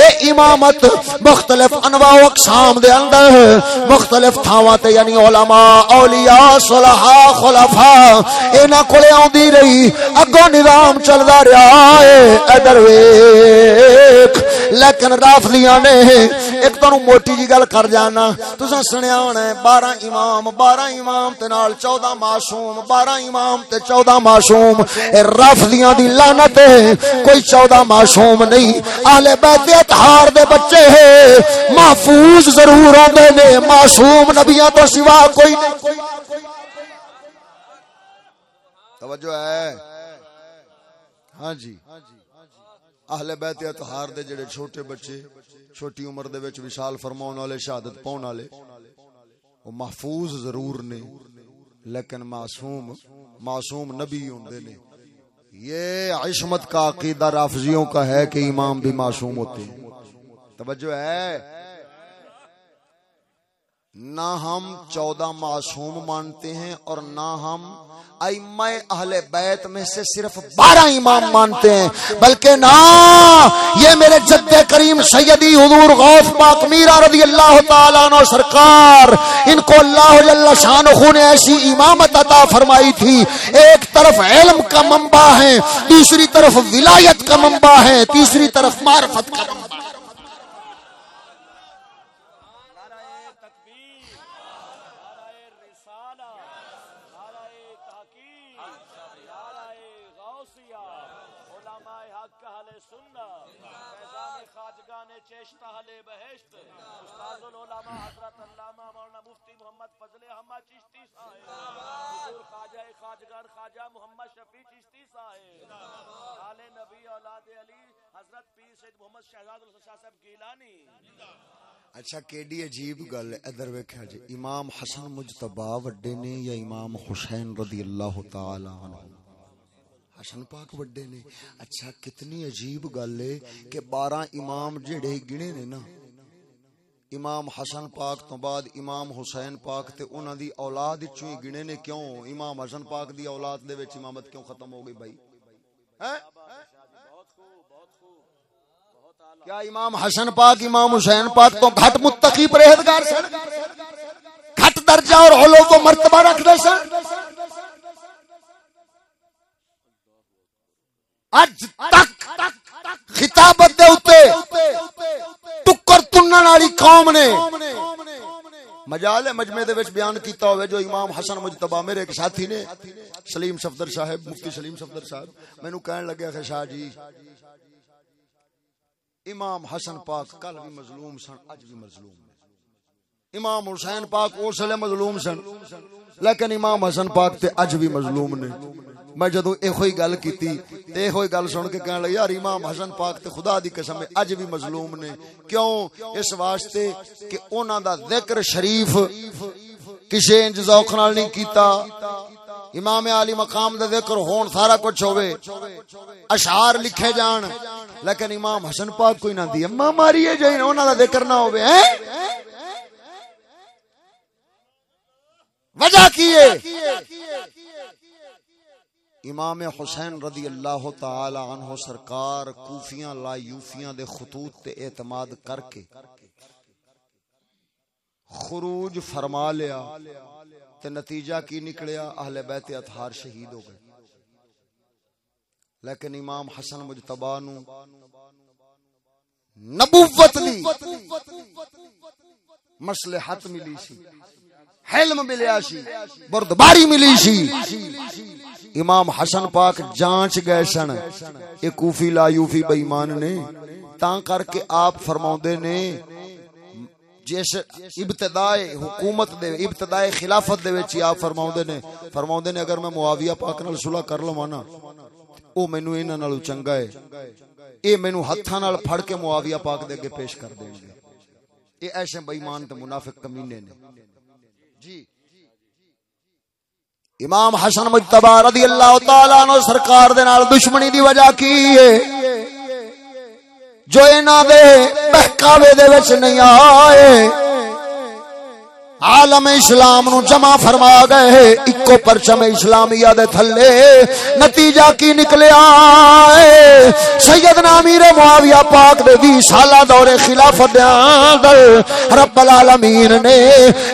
اے امامت مختلف انواع و اقسام دے اندر مختلف تھاواں تے یعنی علماء، اولیاء، صلحاء، خلفاء انہاں کولے اوندی رہی۔ اگوں نظام چلدا رہیا اے ادھر ویکھ۔ لیکن رافضیاں نے ایک تانوں موٹی جی گل کر جانا۔ تساں سنیا ہونا ہے 12 امام 12 امام تے نال 14 معصوم 12 امام تے 14 معصوم۔ اے رافضیاں دی لعنت ہے، کوئی 14 معصوم نہیں۔ اہل بیت اطہار دے بچے ہیں، محفوظ ضرور ہوندے نے۔ معصوم نبیاں تو سوا کوئی نہیں۔ توجہ ہے۔ ہاں جی۔ اہل بیت اطہار دے جڑے چھوٹے بچے، چھوٹی عمر دے وچ وشال فرماون والے، شہادت پاون والے، وہ محفوظ ضرور نے، لیکن معصوم معصوم نبی ہوندے نے۔ یہ عصمت کا عقیدہ رافضیوں کا ہے کہ امام بھی معصوم ہوتے ہیں۔ توجہ ہے۔ نہ ہم چودہ معصوم مانتے ہیں اور نہ ہم ائمہ اہل بیت میں سے صرف بارہ امام مانتے ہیں، بلکہ نہ، یہ میرے جد کریم سیدی حضور غوث پاک میرا رضی اللہ تعالیٰ عنہ سرکار، ان کو اللہ جل شانہ نے ایسی امامت عطا فرمائی تھی، ایک طرف علم کا منبع ہے، دوسری طرف ولایت کا منبع ہے، تیسری طرف معرفت کا منبع ہے نعرہ تکبیر نعرہ رسالہ نعرہ تحقیق نعرہ غوثیہ علماء حق اہل سنت فیضان خواجگان چشت اہل بہشت استاد العلماء حضرت علامہ مولانا مفتی محمد فضل احمد چشتی صاحب حضور خواجہ خواجگان خواجہ محمد شفیع چشتی صاحب آل نبی اولاد علی حضرت پیر سید محمد شہزاد الحسن صاحب گیلانی اچھا کیڈی عجیب گل ادھر ویکھیا جی امام حسن مجتبی وڈے نے یا امام حسین رضی اللہ تعالی عنہ؟ حسن پاک وڈے نے۔ اچھا کتنی عجیب گل ہے کہ بارہ امام جڑے گنے نے نا۔ امام حسن پاک تو بعد امام حسین پاک تے انہاں دی اولاد وچوں گنے نے؟ کیوں؟ امام حسن پاک دی اولاد دے وچ امامت کیوں ختم ہو گئی بھائی؟ ہیں کیا امام حسن پاک، امام حسین پاک تو گھٹ متقی پرہیزگار سن؟ گھٹ درجہ اور علو و مرتبہ رکھ دے سن؟ اج تک خطابت دے اتے ٹکر تنن والی قوم نے مجال مجمع دے وچ بیان کیتا ہوئے جو امام حسن مجتبی میرے ایک ساتھی نے، سلیم صفدر صاحب، مفتی سلیم صفدر صاحب۔ مینوں کہن لگے کہ شاہ جی امام حسن پاک کل بھی مظلوم سن، اج بھی مظلوم امام حسین پاک اس لیے مظلوم سن، لیکن امام حسن پاک تے اج بھی مظلوم نے۔ میں جدو یہ گل کیتی تے یہ گل سن کے کہنے لگا یار امام حسن پاک تے خدا دی قسم ہے، اج بھی مظلوم نے۔ کیوں؟ اس واسطے کہ انہاں دا ذکر شریف کسے انج ذوق نال نہیں کیتا۔ امام علی مقام دا ذکر ہون سارا کچھ ہوئے۔ اشعار لکھے جان، لیکن امام حسن پاک کوئی نہ دی۔ اما ماری ہے جائیں انہاں دا ذکر نہ ہوئے، ہیں؟ وجہ کیے امام حسین رضی اللہ تعالی عنہ سرکار کوفیاں لا یوفیاں دے خطوط تے اعتماد کر کے خروج فرما لیا۔ تے نتیجہ کی نکلیا؟ اہل بیت اطہار شہید ہو گئے۔ لیکن امام حسن مجتبا نو نبوت دی مصلحت ملی سی، حلم ملیا سی، بردباری ملی سی۔ امام حسن پاک جانچ گئے سن اے کوفی لا یوفی بے ایمان نے، تاں کر کے آپ فرماوندے نے جس ابتدائے حکومت دے ابتدائے خلافت دے وچ آپ فرماوندے نے فرماوندے نے اگر میں معاویہ پاک نال صلح کر لواں نا، او مینوں انہاں نالوں چنگا ہے۔ اے مینوں ہتھاں نال پھڑ کے معاویہ پاک دے اگے پیش کر دین گے۔ اے ایسے بے ایمان تے منافق کمینے نے۔ جی۔ امام حسن مجتبہ رضی اللہ تعالی عنہ سرکار دے نال دشمنی دی وجہ کی ہے؟ جو انہاں دے بہکاوے دے وچ نہیں آئے عالم اسلام نو جمع فرما گئے۔ اکو پرچم اسلامیہ دے تھلے۔ نتیجہ کی نکلیا ہے۔ سیدنا امیر معاویہ پاک دے بھی سالہ دور خلافت دے اندر رب العالمین نے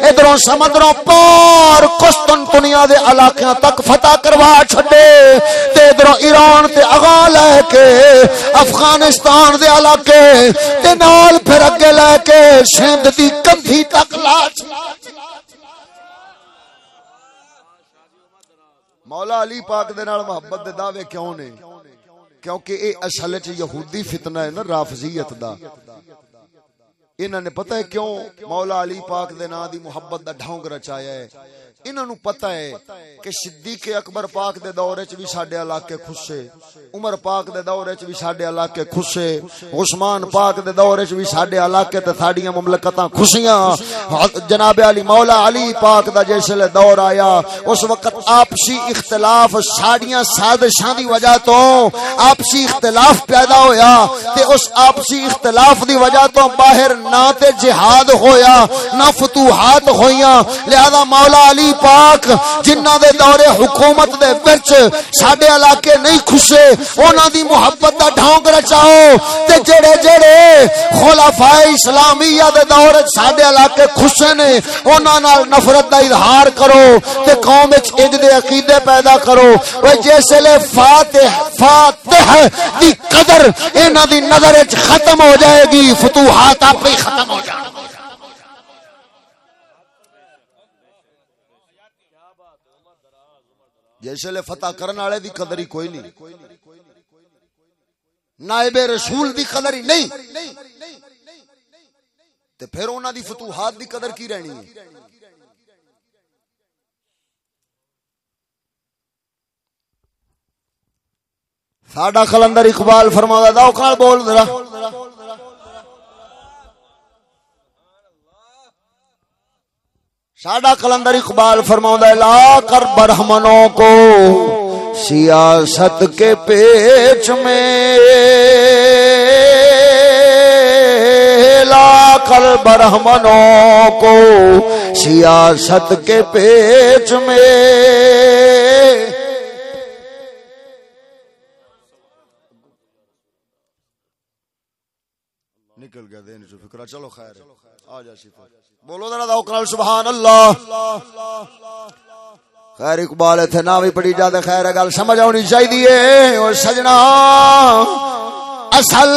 ادھروں سمندروں پار قسطنطنیہ دے علاقیاں تک فتح کروا چھڈے۔ تے ادھروں ایران تے اگا لے کے، افغانستان دے علاقے، تے نال پھر اگے لے کے سندھ دی کندھی تک لا چلا مولا علی پاک دے نال محبت دے دعوے کیوں نے؟ کیونکہ اے اصل وچ یہودی فتنہ ہے نا، رافضیت دا۔ انہاں نے پتہ ہے کیوں مولا علی پاک دے نام دی محبت دا ڈھونگ رچایا ہے؟ انہاں نو پتہ ہے کہ صدیق اکبر پاک دے دور وچ بھی ساڈے علاقے خوشے عمر پاک دے دور وچ بھی ساڈے علاقے خوشے عثمان پاک دے دور وچ بھی ساڈے علاقے تے ساڈیاں مملکتاں خوشیاں۔ جناب علی مولا علی پاک دا جیسے دور آیا، اس وقت آپسی اختلاف ساڈیاں سازشاں دی وجہ تو آپسی اختلاف پیدا ہویا تے اس آپسی اختلاف دی وجہ تو باہر نہ تے جہاد ہویا، نہ فتوحات ہویاں لہذا مولا علی پاک جنہ دے دور حکومت دے وچ ساڈے علاقے نہیں خوشے انہاں دی محبت دا ڈھونگ رچاؤ۔ تے جڑے جڑے خلفائے اسلامیہ دے دور وچ ساڈے علاقے خوشے نے، انہاں نال نفرت دا اظہار کرو۔ تے قوم وچ انج دے عقیدے پیدا کرو۔ او جیسے لے فاتح فاتح دی قدر انہاں دی نظر وچ ختم ہو جائے گی، فتوحات آپ ہی ختم ہو جان۔ جیسے لے فتح کرن والے دی قدر ہی کوئی نہیں۔ نائب رسول دی قدر ہی نہیں۔ تے پھر انہاں دی فتوحات دی قدر کی رہنی ہے؟ ساڈا کلندر اقبال فرمادا دا اوکھال بول ذرا۔ ساڈا کلندر اقبال فرماؤں لا کر برہمنوں کو سیاست کے پیچ میں، لا کر برہمنوں کو سیاست کے پیچ میں۔ نکل گیا دین جو فکرہ چلو خیر، آ جا شفا۔ بولو ذرا ذوق سبحان اللہ۔ خیر اقبال اتنے نہ بھی پڑی جاتے خیر گل سمجھ آنی چاہیے اور سجنا، اصل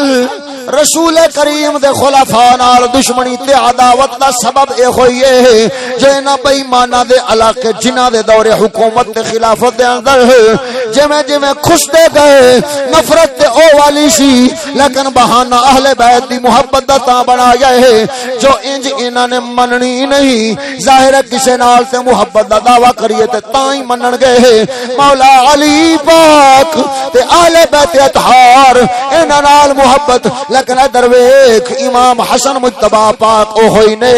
رسول کریم دے خلفاء نال دشمنی تے عداوت دا سبب اے ہوئی ہے جو انہاں بے ایماناں دے علاقے، جنہاں دے دور حکومت تے خلافت دے اندر جویں جویں کھستے گئے، نفرت تے او والی سی۔ لیکن بہانہ اہل بیت دی محبت دا تا بنا گئے ہے۔ جو انج انہاں نے مننی نہیں، ظاہر ہے کسے نال تے محبت دا دعویٰ کریے تے تاں ہی منن گئے ہے مولا علی پاک تے اہل بیت اطہار، انہاں نال محبت۔ لیکن ادھر ویکھ، امام حسن مجتبی پاک او ہوئی نے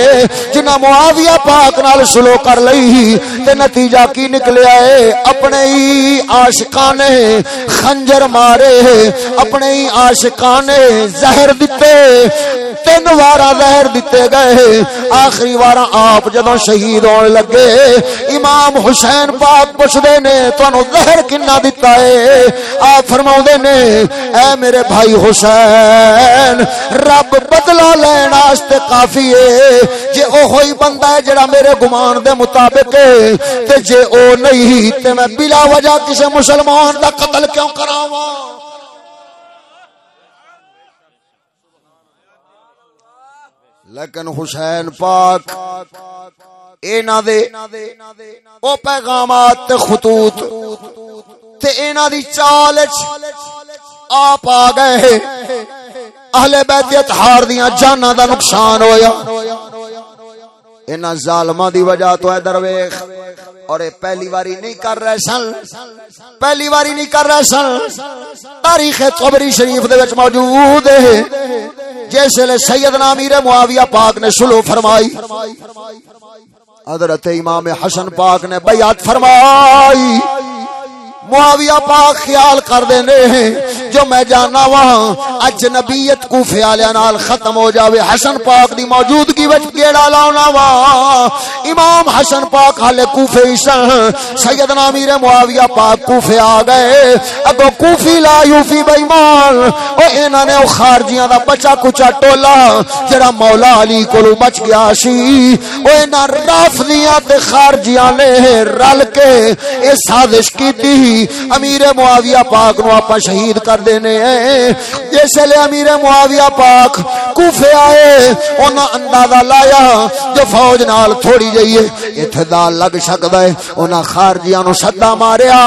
جنہ معاویہ پاک نال سلو کر لئی، تے نتیجہ کی نکلیا ہے؟ اپنے ہی عاشقان نے خنجر مارے اپنے ہی عاشقان نے زہر دتے تین وارا زہر دیتے گئے۔ آخری وارا آپ جدو شہید ہونے لگے۔ امام حسین پاک پوچھتے نے، تانوں زہر کنا دیتا ہے؟ آپ فرماؤ نے، اے میرے بھائی حسین، رب بدلا لین واسطے کافی ہے۔ جے او ہوئی بندہ ہے جڑا میرے گمان دے مطابق ہے۔ تے جے او نہیں، تے میں بلا وجہ کسے مسلمان دا قتل کیوں کراواں؟ لیکن حسین پاک اینا دے او پیغامات تے خطوط تے اینا دی چالچ آپ آ گئے اہل بیت اتحار دیاں جانا دا نقصان ہویا۔ اینا ظالماں دی وجہ تو ہے درویخ اور اے پہلی واری نہیں کر رہے سن۔ پہلی واری نہیں کر رہے سن۔ تاریخ قبری شریف دے وچ موجود ہے۔ جیسے لے سیدنا امیر معاویہ پاک نے سلو فرمائی۔ حضرت امام حسن پاک نے بیعت فرمائی۔ معاویہ پاک خیال کر دینے ہیں جو میں جانا وہاں اجنبیت کو فیالیا نال ختم ہو جاوے، حسن پاک دی موجودگی وچ گیڑا لاؤنا وہاں امام حسن پاک حالے کوفے ایسان سیدنا امیر معاویہ پاک کوفے آ گئے۔ اگو کوفی لا یوفی بیمان او اینا نے او خارجیاں دا بچا کچا ٹولا، جڑا مولا علی کولو بچ گیا سی۔ او اینا رافضیاں تے خارجیاں نے رل کے اے سازش کیتی۔ امیر معاویہ پاک نو اپا شہید کر دینے ہیں۔ جیسے لے امیر معاویہ پاک کوفے آئے، انہاں اندازہ لایا جو فوج نال تھوڑی جائیے اتھدا لگ سکدا ہے، انہاں خارجیاں نو سدا ماریا۔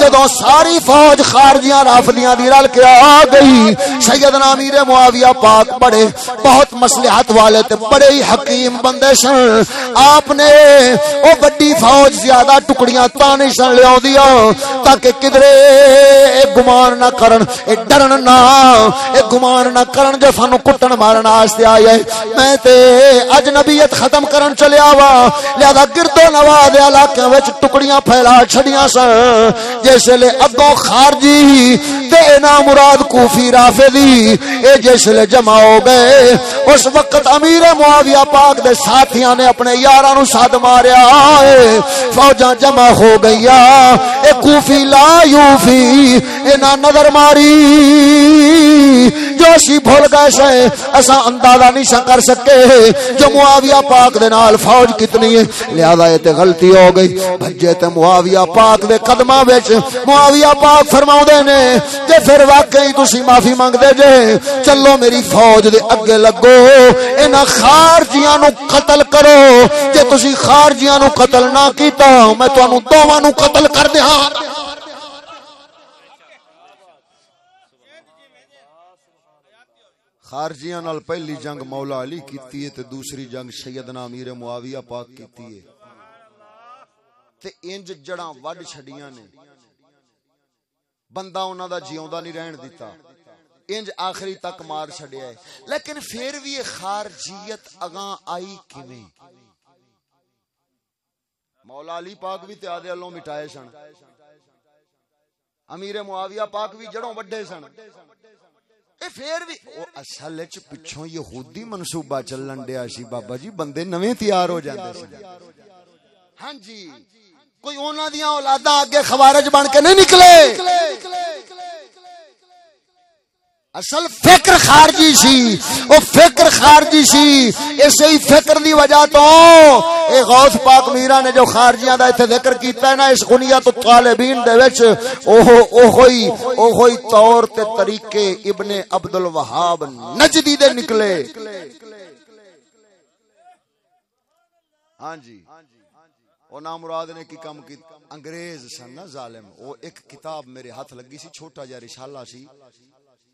جدوں ساری فوج خارجیاں رافضیاں دی رل کے آ گئی، سیدنا امیر معاویہ پاک بڑے، بہت مصلحت والے تے بڑے ہی حکیم بندے سن۔ آپ نے او بڑی فوج زیادہ ٹکڑیاں تا نہیں سن لیا دیا تاکہ کدرے اے گمان نہ کرن، اے ڈرن نہ، اے گمان نہ کرن جو سانو کٹن مارن واسطے آئے میں تے اجنبیت ختم کرن چلیا وا لہذا گردو نوا دے علاقے وچ ٹکڑیاں پھیلا چھڑیاں سن۔ جیسے لے اگوں خارجی، تے نا مراد کوفی رافضی اے جیسے لے جمع ہو گئے۔ اس وقت امیر معاویہ پاک دے ساتھیاں نے اپنے یاراں نو ساتھ ماریا اے فوجاں جمع ہو گئیا اے وقوفی لا یوفی اینا نظر ماری۔ جو اسی بھول گئے سے ایسا اندازہ نہیں سا کر سکے۔ جو معاویہ پاک دے نال فوج کتنی ہے، لہذا یہ تے غلطی ہو گئی۔ بھجے تے معاویہ پاک دے قدمہ بیچ معاویہ پاک فرماؤ دے نے تے پھر واقعی تسی معافی مانگ دے جے، چلو میری فوج دے اگے لگو۔ انہاں خارجیاں نو قتل کرو۔ جے تسی خارجیاں نو قتل نہ کیتا، میں تانوں دوواں نو قتل کر دیاں خارجیاں نال پہلی جنگ مولا علی کیتی ہے تے دوسری جنگ سیدنا امیر معاویہ پاک کیتی ہے۔ تے انج جڑاں وڈ چھڈیاں نے، بندہ انہاں دا جیوندا نہیں رہن دیتا۔ انج آخری تک مار چھڈیا ہے۔ لیکن پھر بھی یہ خارجیت اگاں آئی کیویں؟ مولا علی پاک بھی تے آدھے اللہ مٹائے سن۔ امیر معاویہ پاک بھی جڑوں وڈے سن۔ پھر بھی او اصل وچ پچھوں یہودی منصوبہ چلن ڈیا سی بابا جی بندے نویں تیار ہو جاندے سن ہاں جی کوئی انہاں دیاں اولاداں اگے خوارج بن کے نہیں نکلے۔ اصل فکر خارجی سی، او فکر خارجی سی، اسی ہی فکر دی وجہ تو اے غوث پاک میرا نے جو خارجیاں دا ایتھے ذکر کیتا ہے نا، اس غنیت طالبین دے وچ او او ہوئی او ہوئی طور تے طریقے ابن عبد الوہاب نجدی دے نکلے۔ ہاں جی۔ او نام مراد نے کی کام کی؟ انگریز سن نا، ظالم۔ او ایک کتاب میرے ہاتھ لگی سی، چھوٹا جا رسالہ سی۔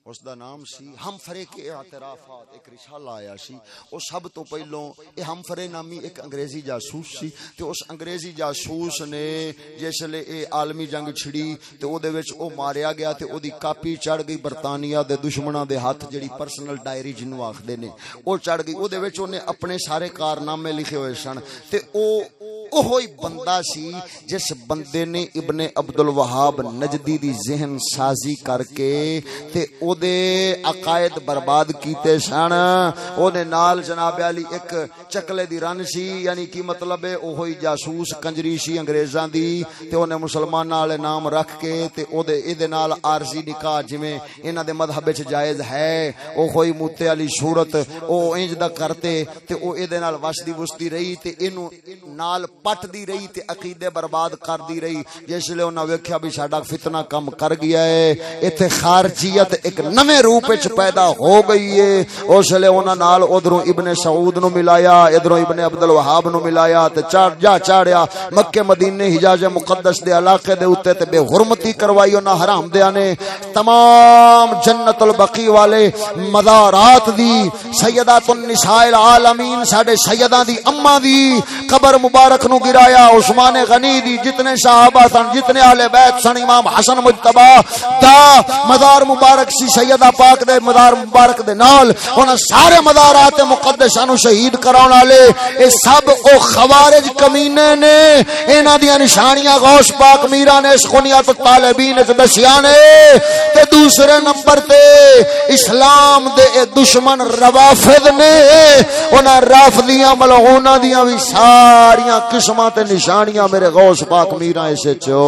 اس دا نام سی ہم فرے کے اعترافات، ایک رسالہ آیا سی۔ او سب تو پہلوں اے ہم فرے نامی ایک انگریزی جاسوس سی۔ تے اس انگریزی جاسوس نے جس لے اے عالمی جنگ چھڑی، تے او دے وچ او ماریا گیا تے او دی کاپی چڑھ گئی برطانیہ دے دشمناں دے ہاتھ، جڑی پرسنل ڈائری جنوں آکھدے نے۔ او چڑھ گئی، او دے وچ اونے اپنے سارے کارنامے لکھے ہوئے سن۔ تے او اوہی بندہ سی جس بندے نے ابن عبد الوہاب نجدی دی ذہن سازی کر کے تے او دے عقائد برباد کیتے سن۔ او نے نال جناب علی ایک چکلے دی رن سی یعنی کی مطلب ہے اوہی جاسوس کنجری سی انگریزاں دی۔ تے اونے مسلمان نال نام رکھ کے تے او دے اے دے نال عارضی نکاح جویں انہاں دے مذہب وچ جائز ہے۔ او کوئی موتے والی صورت او انج دا کرتے تے او اے دے نال وسدی وسدی رہی تے اینو نال پٹ دی رہی تے عقیدے برباد کر دی رہی۔ جس لے انہاں ویکھیا بھی ساڈا فتنہ کم کر گیا ہے۔ ایتھے خارجیت ایک نویں روپ وچ پیدا ہو گئی ہے۔ اس لے انہاں نال ادھروں ابن سعود نو ملایا، ادھروں ابن عبد الوہاب نو ملایا تے چاڑ جا چاڑیا مکے مدینے حجاز مقدس دے علاقے دے اوتے تے بے حرمتی کروائی انہاں حرام دیاں نے۔ تمام جنت البقیع والے مزارات دی، سیدات النساء العالمین، ساڈے سیداں دی اما دی قبر مبارک نو گرایا۔ عثمان غنی دی جتنے صحابہ سن، جتنے اہل بیت سن، امام حسن مجتبی دا مزار مبارک سی سیدہ پاک دے مزار مبارک دے نال انہاں سارے مزارات مقدساں نو شہید کراون والے، اے سب او خوارج کمینے نے، انہاں دی نشانیاں غوث پاک میرا نے اس خنیات طالبین وچ دسیاں نے، تے دوسرے نمبر تے اسلام دے اے دشمن روافض نے، انہاں رافضیاں ملعوناں دیاں وی ساریاں قسماں تے نشانیاں میرے غوث پاک میرا اسے چو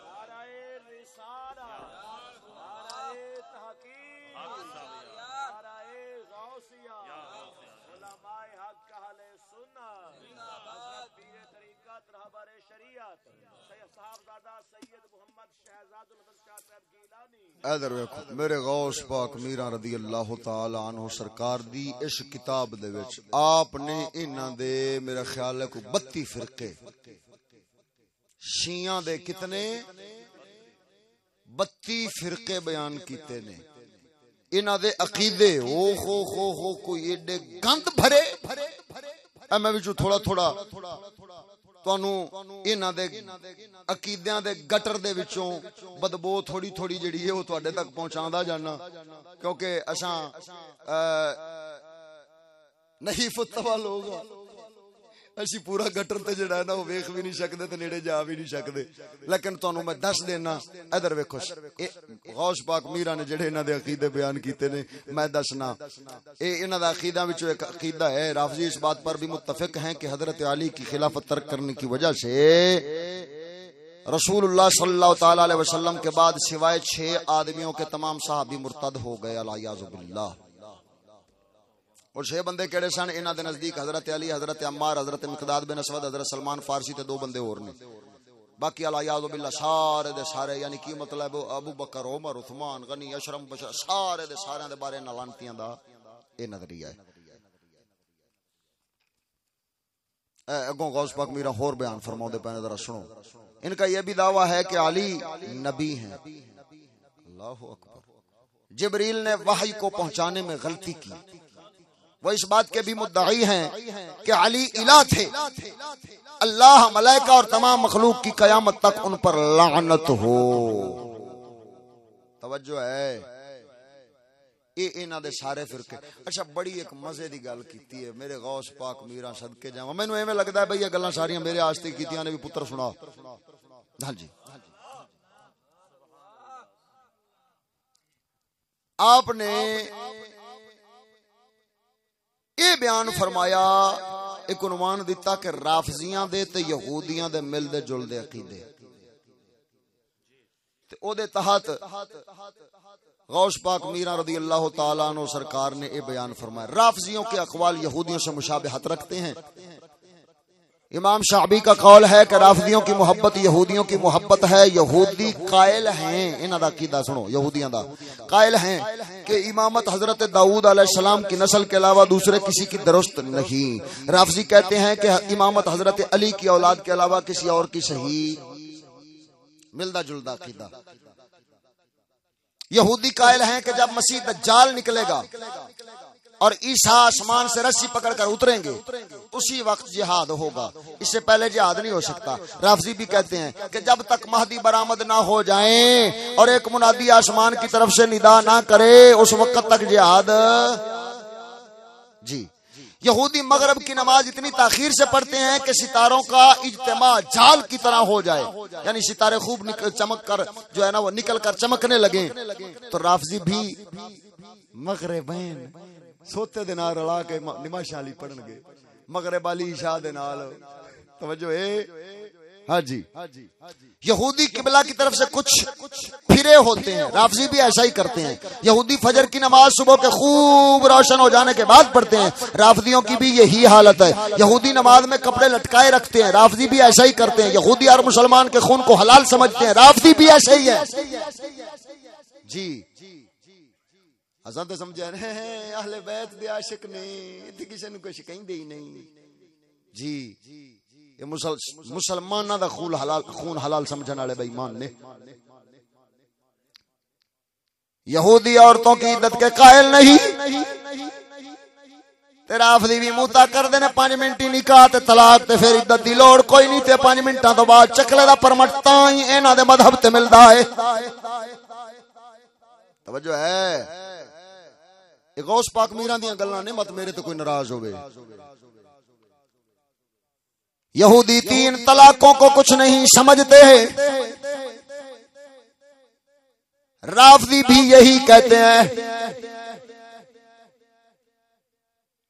نعرہ رسالہ نعرہ تحقیق نعرہ غوثیہ علماء حق اہل سنت حضرت پیر طریقت رہبر شریعت سید صاحبزادہ سید محمد شہزاد الحسن شاہ صاحب گیلانی ادھر ویکھو، میرے غوث پاک میرا رضی اللہ تعالی عنہ سرکار دی اس کتاب دے وچ آپ نے انہاں دے میرا خیال ہے کو 32 فرقے، شیعہ دے کتنے 32 فرقے بیان کیتے نے۔ انہاں دے عقیدے، او ہو ہو ہو کوئی ایڈے گند بھرے۔ اے میں وچوں تھوڑا تھوڑا عقیدیاں دے گٹر دے وچوں بدبو تھوڑی تھوڑی جڑی ہے وہ تواڈے تک پہنچاندا جانا کیونکہ اساں نہیں فتوا لوگ اسی پورا گٹر تے جڑا ہے نا، وہ ویکھ بھی نہیں سکدے تے نیڑے جا بھی نہیں سکدے لیکن تانوں میں دس دینا، ادھر ویکھو غوث پاک میرا نے جڑے انہاں دے عقیدے بیان کیتے نے، میں دسنا، اے انہاں دا عقیدہ وچوں ایک عقیدہ ہے۔ رافضی جی، اس بات پر بھی متفق ہیں کہ حضرت علی کی خلافت ترک کرنے کی وجہ سے رسول اللہ صلی اللہ تعالی علیہ وسلم کے بعد سوائے چھ آدمیوں کے تمام صحابی مرتد ہو گئے الیاذ باللہ۔ اور چھ بندے کیڑے سن، انہاں دے نزدیک حضرت علی، حضرت عمار، حضرت مقداد بن اسود، حضرت سلمان فارسی تے دو بندے اور نے۔ باقی الیاذ باللہ سارے دے سارے یعنی کی مطلب ابو بکر، عمر، عثمان، غنی، اشرم بشر، سارے دے سارے دے بارے نالانتیاں دا اے نظریہ ہے۔ اے، اگوں غوث پاک میرا ہور بیان فرماؤ دے پہنے ذرا سنو۔ ان کا یہ بھی دعویٰ ہے کہ علی نبی ہیں۔ اللہ اکبر۔ جبریل نے وحی کو پہنچانے میں غلطی کی۔ وہ اس بات کے بھی مدعی ہیں کہ علی الہ تھے۔ اللہ ملائکہ اور تمام مخلوق کی قیامت تک ان پر لعنت ہو۔ توجہ ہے۔ اے انہاں دے سارے فرقے۔ اچھا بڑی ایک مزے دی گل کیتی ہے۔ میرے غوث پاک میرا صدقے جاواں۔ مینوں ایویں لگدا ہے بھئی یہ گلاں ساریاں میرے واسطے کیتیاں نے بھی پتر سنا۔ ہاں جی۔ آپ نے یہ بیان فرمایا، ایک عنوان دیتا کہ رافضیاں دے تے یہودیاں دے مل دے جل دے عقیدے۔ تے او دے تحت غوث پاک میرا رضی اللہ تعالیٰ عنہ سرکار نے اے بیان فرمایا، رافضیوں کے اقوال یہودیوں سے مشابہت رکھتے ہیں۔ امام شعبی کا قول ہے کہ رافضیوں کی محبت یہودیوں کی محبت ہے، یہودی قائل ہیں۔ انہاں دا عقیدہ سنو، یہودیاں دا۔ قائل ہیں کہ امامت حضرت داؤد علیہ السلام کی نسل کے علاوہ دوسرے کسی کی درست نہیں۔ رافضی کہتے ہیں کہ امامت حضرت علی کی اولاد کے علاوہ کسی اور کی صحیح ملدا جلدا عقیدہ۔ یہودی قائل ہیں کہ جب مسیح دجال نکلے گا اور عیسیٰ آسمان سے رسی پکڑ کر اتریں گے۔ اسی وقت جہاد ہوگا۔ اس سے پہلے جہاد نہیں ہو سکتا۔ رافضی بھی کہتے ہیں کہ جب تک مہدی برآمد نہ ہو جائیں اور ایک منادی آسمان کی طرف سے ندا نہ کرے، اس وقت تک جہاد۔ جی۔ یہودی مغرب کی نماز اتنی تاخیر سے پڑھتے ہیں کہ ستاروں کا اجتماع جال کی طرح ہو جائے۔ یعنی ستارے خوب چمک کر جو ہے نا وہ نکل کر چمکنے لگے تو رافضی بھی مغربین سوتے دے نال رلا کے نماز علی پڑھن گے۔ مغرب علی عشاء دے نال۔ توجہ اے۔ ہاں جی۔ یہودی قبلہ کی طرف سے کچھ پھرے ہوتے ہیں۔ رافضی بھی ایسا ہی کرتے ہیں۔ یہودی فجر کی نماز صبح کے خوب روشن ہو جانے کے بعد پڑھتے ہیں۔ رافضیوں کی بھی یہی حالت ہے۔ یہودی نماز میں کپڑے لٹکائے رکھتے ہیں۔ رافضی بھی ایسا ہی کرتے ہیں۔ یہودی اور مسلمان کے خون کو حلال سمجھتے ہیں۔ رافضی بھی ایسا ہی ہے۔ جی۔ حضرت سمجھا رہے ہیں، اہل بیت دے عاشق نے تے کسے نو کچھ کہندے ہی نہیں۔ جی یہ مسلماناں دا خون حلال خون حلال سمجھن والے بے ایمان نے۔ یہودی عورتوں کی عدت کے قائل نہیں۔ تیرا افدی بھی موتا کر دینے، پانچ منٹ ہی نکاح تے طلاق تے پھر عدت دی لوڑ کوئی نہیں تے پانچ منٹاں تو بعد چکلے دا پرمٹ تاں ہی انہاں دے مذہب تے ملدا ہے۔ توجہ ہے۔ غوث پاک میران دیاں گلاں نے، مت میرے تے کوئی ناراض ہوئے۔ یہودی تین طلاقوں کو کچھ نہیں سمجھتے۔ ہیں رافضی بھی یہی کہتے ہیں۔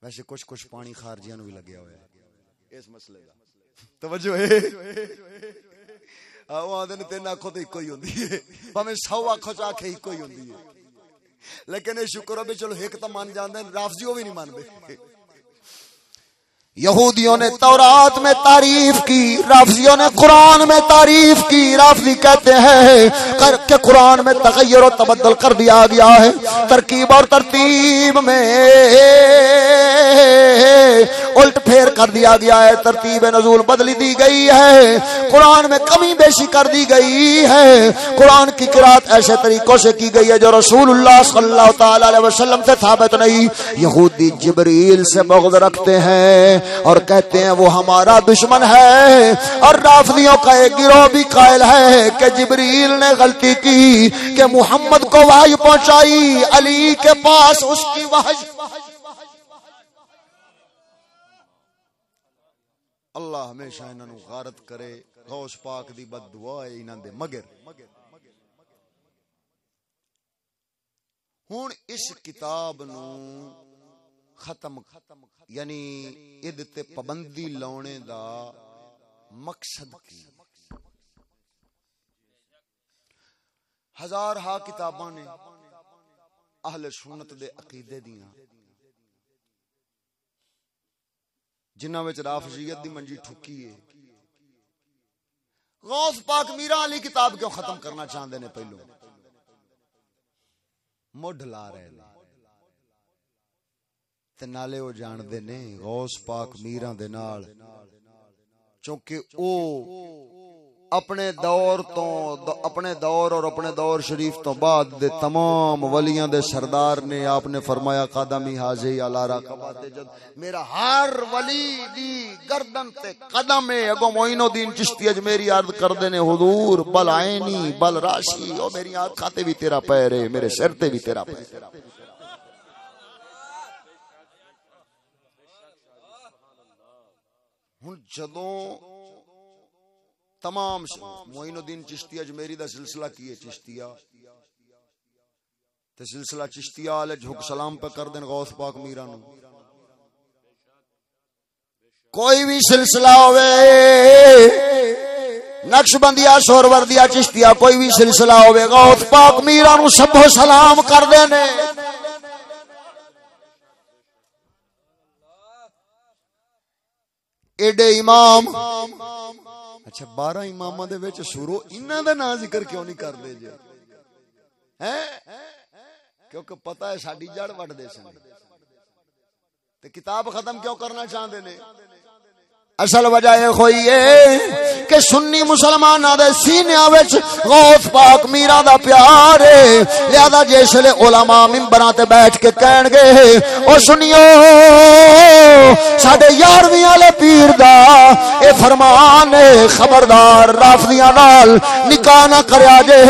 ویسے کچھ کچھ پانی خارجیاں بھی لگیا ہوا ہے اس مسئلے کا توجہ ہے۔ آو آدھے تین آنکھوں تو ایک کوئی ہوندی ہے۔ پاویں سو آنکھوں چ آکھے ایک کوئی ہوندی ہے۔ لیکن یہ شکر ہے چلو ایک تو من جاندے رافضی وہ بھی نہیں مانتے۔ یہودیوں نے تورات میں تعریف کی، رافضیوں نے قرآن میں تعریف کی۔ رافضی کہتے ہیں، کر کے قرآن میں تغیر و تبدل کر دیا گیا ہے۔ ترکیب اور ترتیب میں الٹ پھیر کر دیا گیا ہے۔ ترتیب نزول بدلی دی گئی ہے۔ قرآن میں کمی بیشی کر دی گئی ہے۔ قرآن کی قرآت ایسے طریقوں سے کی گئی ہے جو رسول اللہ صلی اللہ تعالی علیہ وسلم سے ثابت نہیں۔ یہودی جبریل سے بغض رکھتے ہیں۔ اور کہتے ہیں وہ ہمارا دشمن ہے۔ اور رافضیوں کا ایک گروہ بھی قائل ہے کہ جبریل نے غلطی کی کہ محمد کو وحی پہنچائی، علی کے پاس اس کی وحی۔ اللہ ہمیشہ انہاں نو غارت کرے، غوث پاک دی بد دعا ہے انہاں دے مگر۔ ہن اس کتاب نو ختم یعنی اد تے پابندی لاؤنے دا مقصد کی؟ ہزار ہا کتاباں نے اہل سنت دے عقیدے دیاں۔ جنہاں وچ رافضیت دی منجی ٹھکی ہے۔ غوث پاک میرا علی کتاب کیوں ختم کرنا چاہندے نے پہلو؟ مڈ لا رہے نے تے نالے او جان دے نے، غوث پاک میرا دے نال۔ چونکہ او اپنے دور تو، اپنے دور اور اپنے دور شریف تو بعد دے تمام ولیاں دے سردار نے آپ نے فرمایا، قدمی حاضی علی رقبات جد میرا ہر ولی دی گردن تے قدم اگو معین الدین چشتی اج میری عرض کر دے نے، حضور بل عینی، بل راشی، او میری آنکھاں تے بھی تیرا پیر ہے، میرے سر تے بھی تیرا پیر ہن جدوں تمام معین الدین چشتی اجمیری دا سلسلہ کیے چشتیا تے سلسلہ چشتیا والے جھک سلام پہ کر دین غوث پاک میرا نو کوئی بھی سلسلہ ہوئے، نقش بندیا سور وردیا چشتیا کوئی بھی سلسلہ ہوئے گا اس پاک میرا نو سب سلام کر دینے۔ ایڈے امام۔ اچھا بارہ امام دے وچ شروع انہاں دا نام ذکر کیوں نہیں کر دے جی ہیں؟ کیونکہ پتہ ہے ساڈی جڑ وڈ دے سن۔ تے کتاب ختم کیوں کرنا چاہندے نے؟ اصل وجہ یہ ہوئی ہے کہ سنی مسلمان دے سینیاں وچ غوث پاک میرا دا پیار ہے۔ لہذا جس لے علماء منبراں تے بیٹھ کے کہن گے، او سنیو، ساڈے 11ویں والے پیر دا اے فرمان ہے، خبردار رافضیاں نال نکاح نہ کریا جے،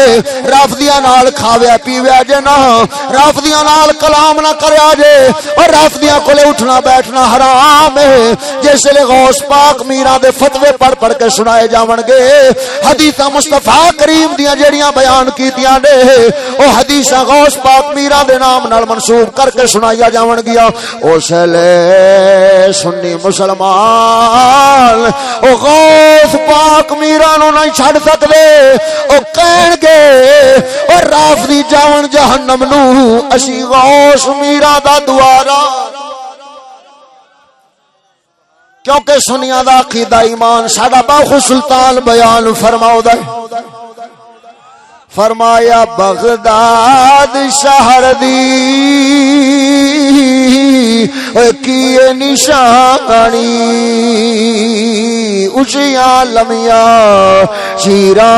رافضیاں نال کھاویا پیویا جے نہ، رافضیاں نال کلام نہ کریا جے، اور رافضیاں کولے اٹھنا بیٹھنا حرام ہے۔ جس لے غوث پاک پاک میرا دے فتوے پڑھ پڑھ کے سنائے جاون گے۔ حدیث مصطفی کریم دیاں جڑیاں بیان کیتیاں نے، او حدیث غوث پاک میرا دے نام نال منسوب کر کے سنایا جاون گیا۔ اس لے سنی مسلمان، او غوث پاک میرا نو نہیں چھڑ سکدے۔ او کہن گے، او رافضی جاون جہنم نو، اسی غوث میرا دا دوارا۔ کیونکہ سنیا دا عقیدہ ایمان، ساڈا باخو سلطان بیان فرماؤ دے فرمایا، بغداد شہر دی کیے نشانی؟ اچھیاں لمیاں چیرا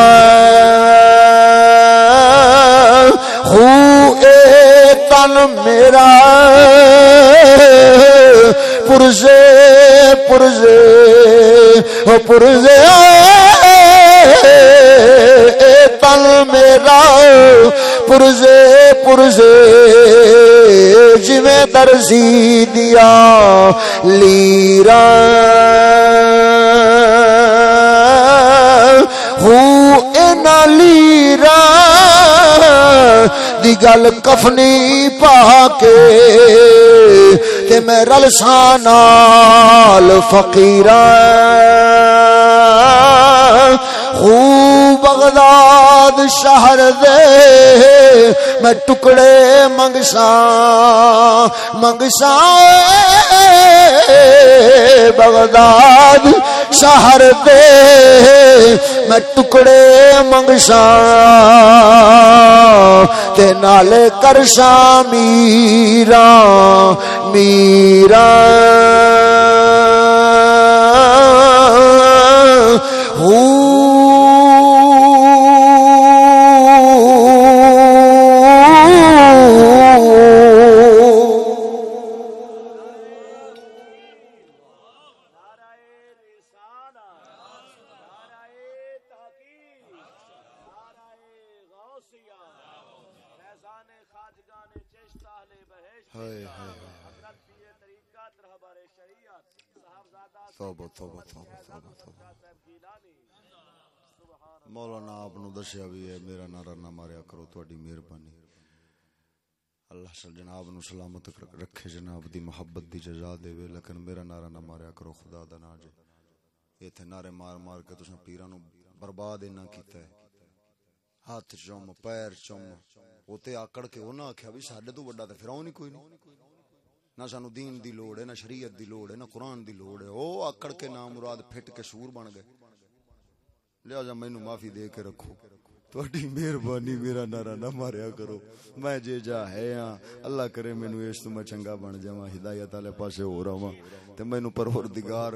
خو اے تن میرا۔ پرزے پرزے او پرزے تل میرا پرزے پرزے جویں درزی دیا لیرا۔ ہوں لیرا دی گل کفنی پا کے تے میں رلسانال فقیر خوب بغداد شہر دے میں ٹکڑے منگسا منگسا بغداد شہر دے میں ٹکڑے منگشا تے نالے کرشا میرا میرا ہوں اللہ جناب نو سلامت رکھے جناب دی محبت دی جزا دے وے، لیکن میرا نعرہ نہ ماریا کرو، خدا دا نا جے۔ ایتھے نعرے مار مار کے تساں پیراں نو برباد اینا کیتا ہے۔ ہاتھ چوم، پیر چوم، اوتے آکڑ کے انہاں آکھیا بھی ساڈے تو بڑا تے فرعون ہی کوئی نہیں۔ نہ سانو دین دی لوڑ ہے، نہ شریعت دی لوڑ ہے، نہ قرآن دی لوڑ ہے۔ او آکڑ کے نام مراد پھٹ کے سور بن گئے۔ لہذا مینو معافی دے کے رکھو۔ تھوڑی مہربانی میرا نعرہ نہ ماریا کرو۔ میں جے جا ہے ہاں اللہ کرے مینو اس تو میں چنگا بن جاواں، ہدایت والے پاسے ہو رہا ہاں تے مینو پروردگار،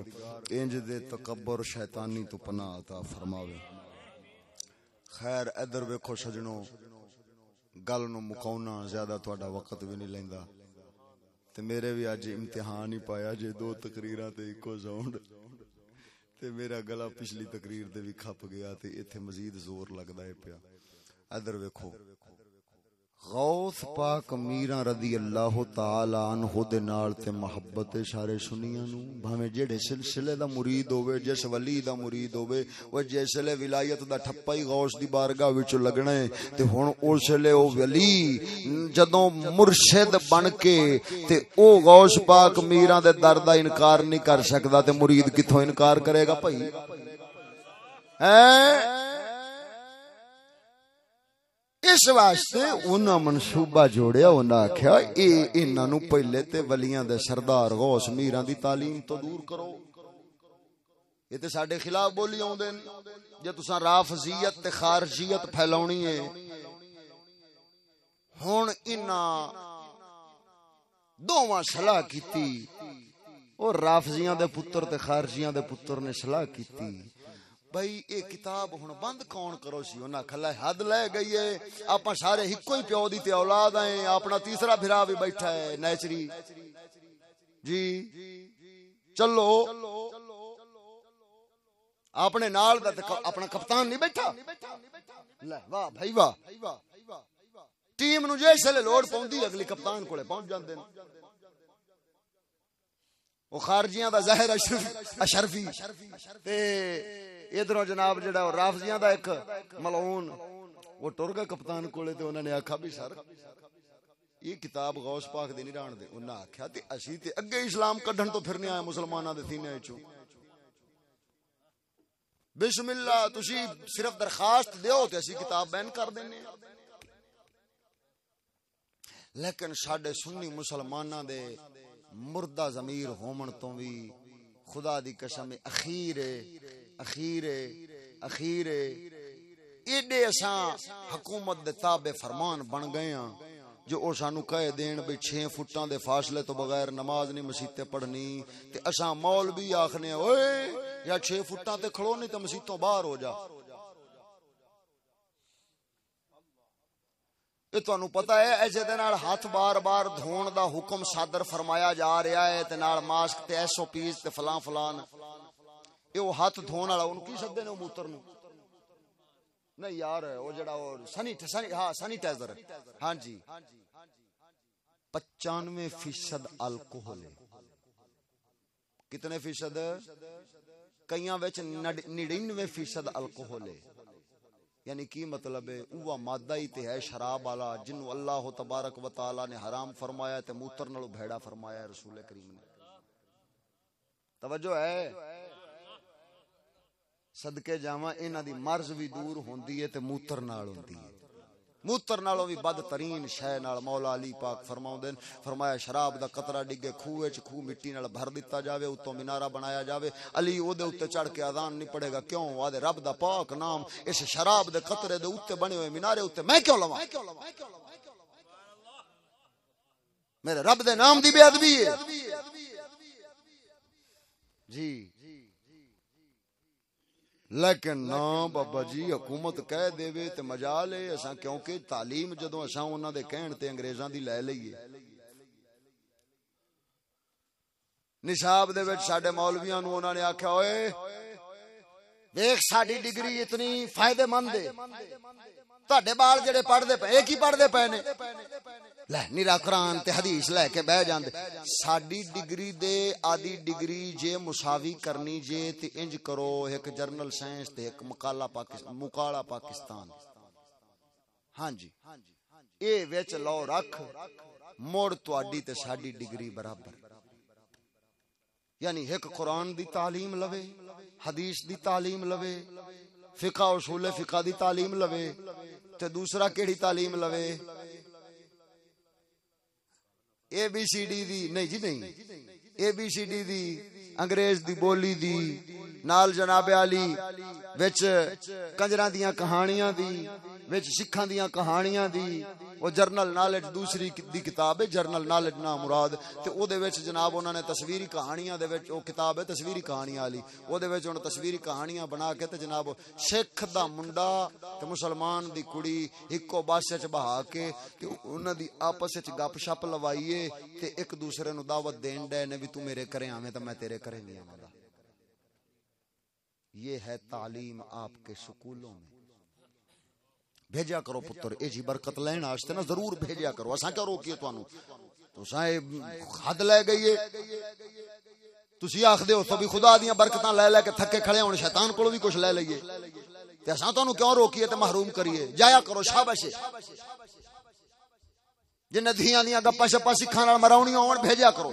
انج دے تکبر شیطانی تو پناہ عطا فرماوے۔ خیر، ادھر ویکھو سجنو، گل نو مکاونا زیادہ تہاڈا وقت بھی نہیں لیندا۔ تے میرے بھی اج امتحان ہی پایا، جے دو تقریراں تے اکو ساؤنڈ تے میرا گلا پچھلی تقریر دے بھی کھپ گیا تے ایتھے مزید زور لگدا ہے پیا۔ ادھر ویکھو۔ غوث پاک میرا رضی اللہ تعالی عنہ دے نال تے محبت سارے سنیاں نو بھاویں جڑے سلسلے دا مرید ہوے جس ولی دا مرید ہوے او جسلے ولایت دا ٹھپا ہی غوث دی بارگاہ وچ لگنا ہے۔ تے ہن اس لے او ولی جدوں مرشد بن کے تے او غوث پاک میرا دے در دا انکار نہیں کر سکدا، تے مرید کتھوں انکار کرے گا بھائی؟ اس واسطے انہاں منصوبہ جوڑیا انہاں آکھیا اے انہاں نو پہلے تے ولیاں دے سردار غوث میراں دی تعلیم تو دور کرو یہ تے ساڈے خلاف بولی آوندے نے جے تساں رافضیت تے خارجیت پھیلاونی ہے ہن انہاں دوواں صلاح کیتی اور رافضیاں دے پتر تے خارجیاں دے پتر نے صلاح کیتی بھائی اے کتاب ہن بند کون کرو سی؟ انہاں کھلا حد لے گئی ہے اپاں سارے ہکو ہی پیو دی تے اولاد ہیں اپنا تیسرا بھرا بھی بیٹھا ہے، نیچری۔ جی۔ چلو۔ اپنے نال دا اپنا کپتان نہیں بیٹھا؟ لے، واہ بھائی واہ۔ ٹیم نو جیسے لے لوڑ پوندی اگلی کپتان کولے پہنچ جاندے نے۔ وہ خارجیاں دا زہر اشرف اشرفی۔ تے ادھروں جناب جڑا وہ رافضیاں دا ایک ملعون۔ وہ ٹر گئے کپتان کولے تے انہوں نے آکھا بھی سر، یہ کتاب غوث پاک دی نہیں ران دے انہاں آکھیا تے اسی تے اگے اسلام کڈھن تو پھرنے آئے مسلماناں دے سینے وچوں۔ بسم اللہ، تسی صرف درخواست دیو تے اسی کتاب بین کر دینے۔ لیکن ساڈے سنی مسلماناں دے مردہ ضمیر ہومن تو بھی خدا دی قسم اخیر اخیر اخیر ایڈے اساں حکومت دے تابع فرمان بن گئے ہاں جو او سانو کہے دین بھی چھے فٹاں دے فاصلے تو بغیر نماز نہیں، مسیتے پڑھنی۔ تے اساں مولوی آکھنے اوئے، یا چھے فٹاں تے کھڑو نہیں تے مسیتوں باہر ہو جا۔ یہ تانوں پتہ ہے ایسے دے نال ہاتھ بار بار دھون دا حکم صادر فرمایا جا رہا ہے تے نال ماسک تے ایس او پیز تے فلاں فلان اے او ہاتھ دھون والا ان کی سدے نے موتر نو نہیں یار او جڑا او سنی سنی ہاں سینیٹائزر ہاں جی 95 فیصد الکوہل ہے کتنے فیصد کئیاں وچ 99 فیصد الکوہل ہے یعنی کی مطلب ہے؟ اوہ مادہ ہی تے ہے شراب والا جنو اللہ تبارک و تعالی نے حرام فرمایا تے موتر نالو بھیڑا فرمایا ہے رسول کریم نے۔ توجہ ہے؟ صدقے جاواں انہاں دی مرض بھی دور ہوندی ہے تے موتر نال ہوندی ہے۔ موتر نالوں بھی بدترین شے نال مولا علی پاک فرماوندے فرمایا، شراب دا قطرہ ڈگے کھوہ وچ کھو مٹی نال بھر دتا جاوے اوتوں مینارہ بنایا جاوے۔ علی او دے اوتے چڑھ کے اذان نہیں پڑے گا۔ کیوں؟ آدے رب دا پاک نام اس شراب دے قطرے دے اوتے بنے ہوئے مینارے اوتے میں کیوں لواں؟ میرے رب دے نام دی بے ادبی ہے۔ جی۔ لیکن نا بابا جی حکومت کہہ دے وے تے مجال ہے اساں کیونکہ تعلیم جدوں اساں انہاں دے کہن تے انگریزاں دی لے لئیے۔ نصاب دے وچ ساڈے مولویاں نو انہاں نے آکھیا اوئے دیکھ ساڈی ڈگری اتنی فائدہ مند ہے تہاڈے بال جڑے پڑھدے پے ایک ہی پڑھدے پے نے لے نیرا قرآن تے حدیث لے کے بہ جاندے ساڈی ڈگری دے آدی ڈگری جے مساوی کرنی جے تے انج کرو ایک جرنل سائنس تے ایک مقالہ پاکستان مقالہ پاکستان ہاں جی اے وچ لو رکھ موڑ تواڈی تے ساڈی ڈگری برابر یعنی ایک قرآن دی تعلیم لوے حدیث دی تعلیم لوے فقہ اصول فقہ دی تعلیم لوے تے دوسرا کیڑی تعلیم لوے؟ اے بی سی ڈی دی، نہیں جی نہیں، اے بی سی ڈی دی، انگریز دی بولی دی، نال جناب علی، وچ کنجراں دیاں کہانیاں دی وچ سکھاں دیاں کہانیاں دی او جرنل نالج دوسری دی کتاب ہے، جرنل نالج نا مراد، تے او دے وچ جناب انہاں نے تصویری کہانیاں دے وچ، او کتاب ہے تصویری کہانیاں والی، او دے وچ انہاں تصویری کہانیاں بنا کے تے جناب سکھ دا منڈا تے مسلمان دی کڑی اکو بس وچ بہا کے تے انہاں دی آپس وچ گپ شپ لوائیے تے ایک دوسرے نو دعوت دین ڈے نے بھی تو میرے کرے آویں تے میں تیرے کرے نہیں آواں یہ ہے تعلیم آپ کے سکولوں میں۔ بھیجا کرو پتر، اے جی برکت لین واسطے نا، ضرور بھیجا کرو، اساں کیا روکیے تانوں تو اساں حد لے گئی ہے تسی آکھ دیو تو بھی خدا دیاں برکتاں لے لے کے تھکے کھڑے ہون، شیطان کولوں بھی کچھ لے لئیے۔ تے اساں تانوں کیوں روکیے تے محروم کریے؟ جایا کرو، شاباش جن دھیاں دیاں گپاں شپاں سکھاں نال مراونیاں ہون بھیجا کرو۔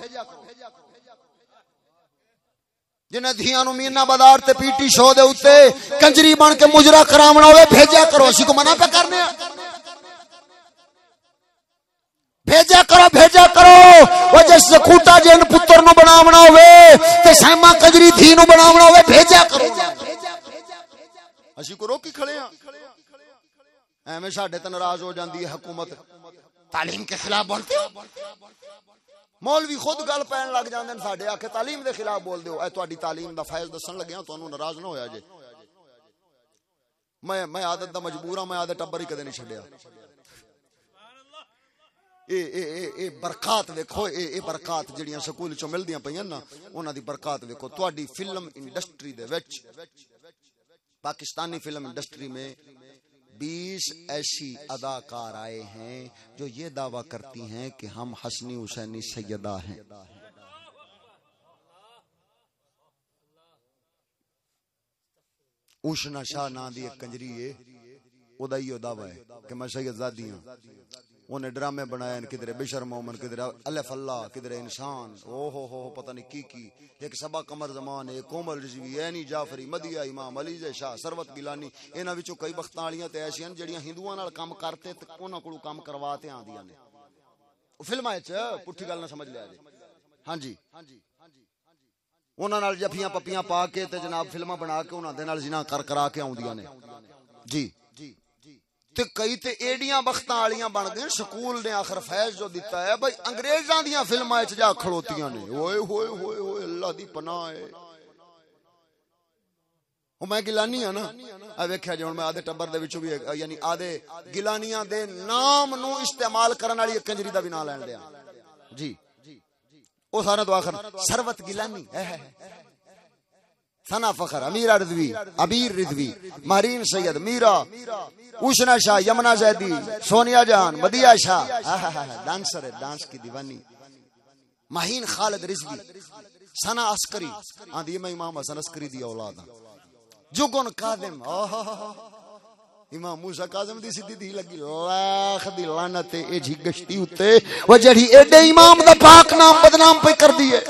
جنہیں دھیاں نو مینا بازار تے پی ٹی شو دے اوتے کنجری بن کے مجرا کراونا ہوے بھیجا کرو، اسی کو منع پہ کرنے بھیجا کرو بھیجا کرو۔ وہ جس کوٹا جن پتر نو بناونا ہوے تے سیما کنجری دھی نو بناونا ہوے بھیجا کرو۔ اسی کو روکی کھڑے ہیں۔ ایویں ساڈے تے ناراض ہو جاندی ہے حکومت۔ تعلیم کے خلاف بولتے ہو؟ مولوی خود گل پین لگ جاندے ہیں ساڈے آکھے، تعلیم دے خلاف بول دیو۔ اے تہاڈی تعلیم دا فیض دسن لگیا تانوں ناراض نہ ہویا جے۔ میں میں عادت دا مجبور ہاں میں عادت ٹبر ہی کدے نہیں چھڈیا۔ اے اے اے اے برکات ویکھو، اے اے برکات جڑیاں سکول چوں ملدیاں پیاں نا انہاں دی برکات ویکھو۔ تہاڈی فلم انڈسٹری دے وچ، پاکستانی فلم انڈسٹری میں بیس ایسی اداکار آئے ہیں جو یہ دعویٰ کرتی ہیں کہ ہم حسنی حسینی سیدہ ہیں۔ اوشنا شاہ نا دی ایک کنجری ہے، او دا یہ دعویٰ ہے کہ میں سید ہوں انہیں ڈرامے بنائے ہیں کدھر بشر مومن کدھر الف اللہ، کدھر انسان۔ او ہو ہو، پتہ نہیں کی کی۔ ایک سبا کمر زمان ایک کومل رضوی اینی جعفری، مدیہ امام، علی زی شاہ سروت گیلانی۔ انہاں وچوں کئی بختالیاں تے ایسیاں جڑیاں ہندوؤں نال کام کرتے تے انہاں کولوں کام کرواتے آندیاں نے۔ فلماں وچ، پٹھی گل نہ سمجھ لیا جی۔ ہاں جی۔ انہاں نال جفیاں پپیاں پا کے تے جناب فلماں بنا کے انہاں دے نال زنا کر کرا کے آوندیاں نے۔ جی۔ تے کئی تے ایڈیاں بختاں والیاں بن گئے سکول نے آخر فیض جو دیتا ہے بھائی انگریزاں دیاں فلماں وچ جا کھڑوتیاں نے۔ اوئے ہوئے ہوئے ہوئے، اللہ دی پناہ ہے۔ او میں گلانی ہاں نا۔ اے ویکھیا جی، جے ہن میں آدھے ٹبر دے وچوں بھی یعنی آدھے گلانیاں دے نام نو استعمال کرن والی کنجری دا بھی نام لین دیا۔ جی۔ او سارا تو آخر، سروت گلانی۔ ہے ہے۔ ثنا فخر امیر رضوی ابیر رضوی مہرین سید میرا اوشنا شاہ یمنا زیدی سونیا جان مدیہ شاہ ڈانسر ہے ڈانس کی دیوانی مہین خالد رضوی ثنا عسکری ہاں دی میں امام حسن عسکری دی اولاد ہاں جگن کاظم امام موسی کاظم دی سیدھی دی لگی لاکھ دی لعنت اے جھی گشتی ہوتے وہ جڑی ایڈے امام دا پاک نام بدنام پہ کر دی ہے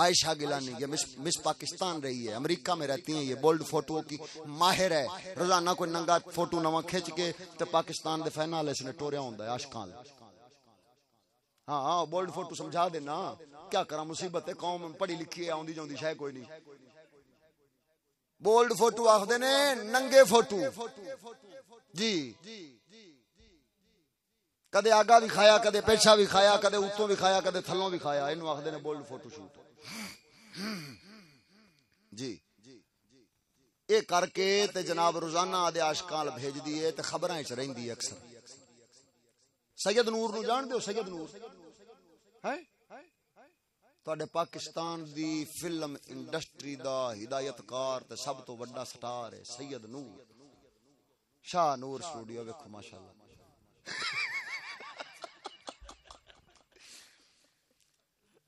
عائشہ گیلانی یہ مس, پاکستان رہی ہے امریکہ میں رہتی ہیں یہ بولڈ فوٹو کی ماہر ہے۔ روزانہ کوئی ننگا فوٹو نواں کھچ کے تے پاکستان دے فینال اس نے ٹوریا ہوندا ہے عاشقان ہاں ہاں بولڈ فوٹو سمجھا دینا۔ کیا کرا مصیبت ہے قوم پڑھی لکھی ہے اوندی جوندی شے کوئی نہیں۔ بولڈ فوٹو آکھدے نے ننگے فوٹو۔ جی۔ کدے آگا بھی کھایا کدے پیچھا بھی کھایا کدے اتوں بھی کھایا کدے تھلوں بھی کھایا اینو آکھدے نے بولڈ فوٹو شوٹ۔ جی۔ اے کر کے تے جناب روزانہ آدھے عاشقاں بھیج دیے تے خبراں وچ رہندی اکثر۔ سید نور نو جان دیو سید نور؟ ہے؟ تواڈے پاکستان دی فلم انڈسٹری دا ہدایت کار تے سب تو بڑا سٹار ہے سید نور۔ شاہ نور سٹوڈیو ویکھو، ماشاءاللہ۔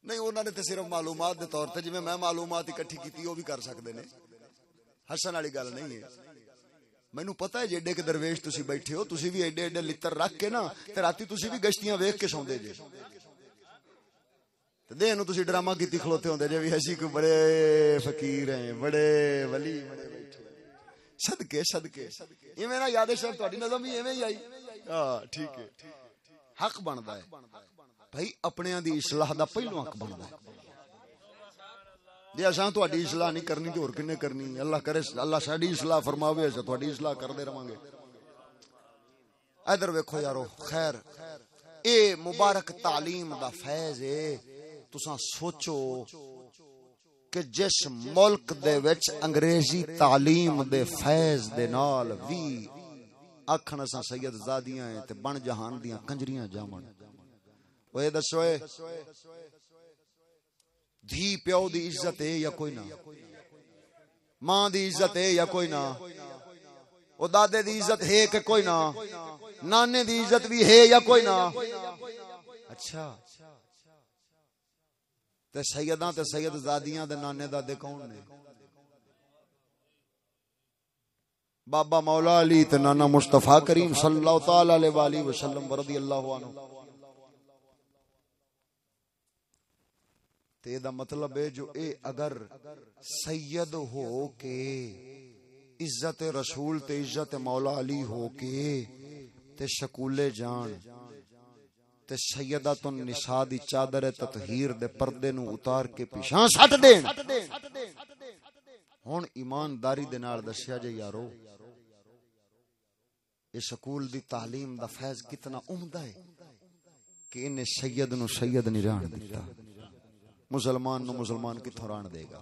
نہیں، انہوں نے تو صرف معلومات دے طور تے جی میں معلومات اکٹھی کیتی، وہ بھی کر سکتے نے۔ ہسن والی گل نہیں ہے۔ مینو پتا ہے جی کے درویش تسی بیٹھے ہو، تسی بھی ایڈے ایڈے لتر رکھ کے نا، تے راتی تسی بھی گشتیاں ویکھ کے سوندے جے جی۔ تے دے تسی ڈرامہ کیتی کھلوتے ہوندے جے جی، بھی اسی کو بڑے فقیر ہیں، بڑے ولی، بڑے بیٹھے۔ صدقے صدقے۔ ایویں نا یاد شاہ تہاڈی نظم بھی ایویں ہی آئی۔ ہاں ٹھیک ہے۔ حق بندا ہے۔ بھائی اپنے دی اصلاح دا پہلو حق بندا ہے۔ جی اساں تہاڈی اصلاح نہیں کرنی تے اور کنے کرنی؟ اللہ کرے، اللہ ساڈی اصلاح فرماوے، اساں تہاڈی اصلاح کردے رہواں گے۔ ادھر ویکھو یارو، خیر، اے مبارک تعلیم دا فیض ہے تساں سوچو کہ جس ملک دے وچ انگریزی تعلیم دے فیض دے نال وی آکھن اساں سید زادیاں ہیں تے بن جہان دیاں کنجریاں جامن۔ وہ دسو اے دھی پیو دی عزت ہے یا کوئی نہ ماں دی عزت ہے یا کوئی نہ او دادے دی عزت ہے کہ کوئی نہ نانے دی عزت بھی ہے یا کوئی نہ اچھا تے سیداں تے سید زادیاں دے نانے دادے کون نے بابا مولا علی تے نانا مصطفی کریم صلی اللہ تعالی علیہ والہ وسلم رضی اللہ عنہ تے دا مطلب ہے جو اے اگر سید ہو کے، عزت رسول تے عزت مولا علی ہو کے، تے شکولے جان، تے سیدہ النساء دی چادر تطہیر دے پردے نو اتار کے پیشاں سٹ دین۔ ہن ایمانداری دے نال دسیا جے یارو یہ سکول دی تعلیم دا فیض کتنا عمدہ ہے کہ انہیں سید نو سید نہیں ران دیتا۔ مسلمان نو مسلمان کتوں ران دے گا۔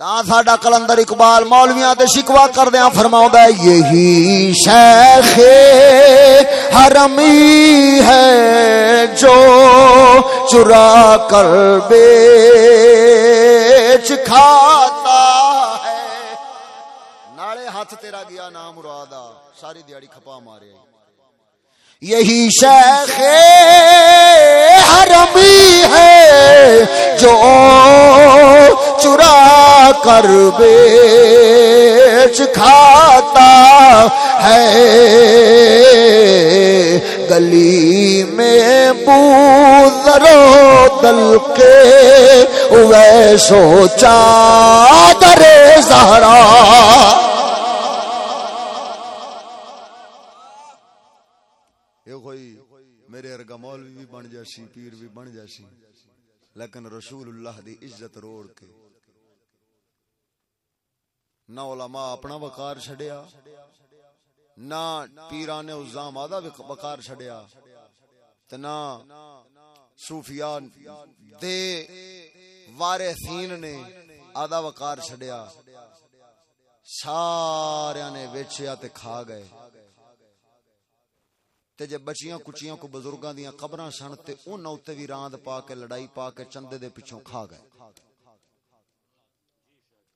تا ساڈا کلندر اقبال مولویاں تے شکوا کردیاں فرماوندا ہے، یہی شیخ حرمی ہے جو چرا کر بیچ کھاتا ہے۔ نالے ہاتھ تیرا گیا، نام مرادا ساری دیہڑی کھپا مارے یہی شیخ حرمی ہے جو چرا کر بیچ کھاتا ہے۔ گلی میں بوزرو دل کے ویسو چادر زہرا یہ کوئی میرے ارگا مولوی بھی بن جاسی، پیر بھی بن جاسی۔ لیکن رسول اللہ دی عزت روڑ کے نہ علماء اپنا وقار چھڑیا نہ پیران الزام آدھا وقار چھڑیا تے نہ صوفیاء دے وارثین نے آدھا وقار چھڑیا سارے نے ویچیا تے کھا گئے۔ تے جے بچیاں کچیاں کو بزرگاں دیاں قبراں سن تے انہاں اوتے وی راند پا کے لڑائی پا کے چندے دے پیچھوں کھا گئے۔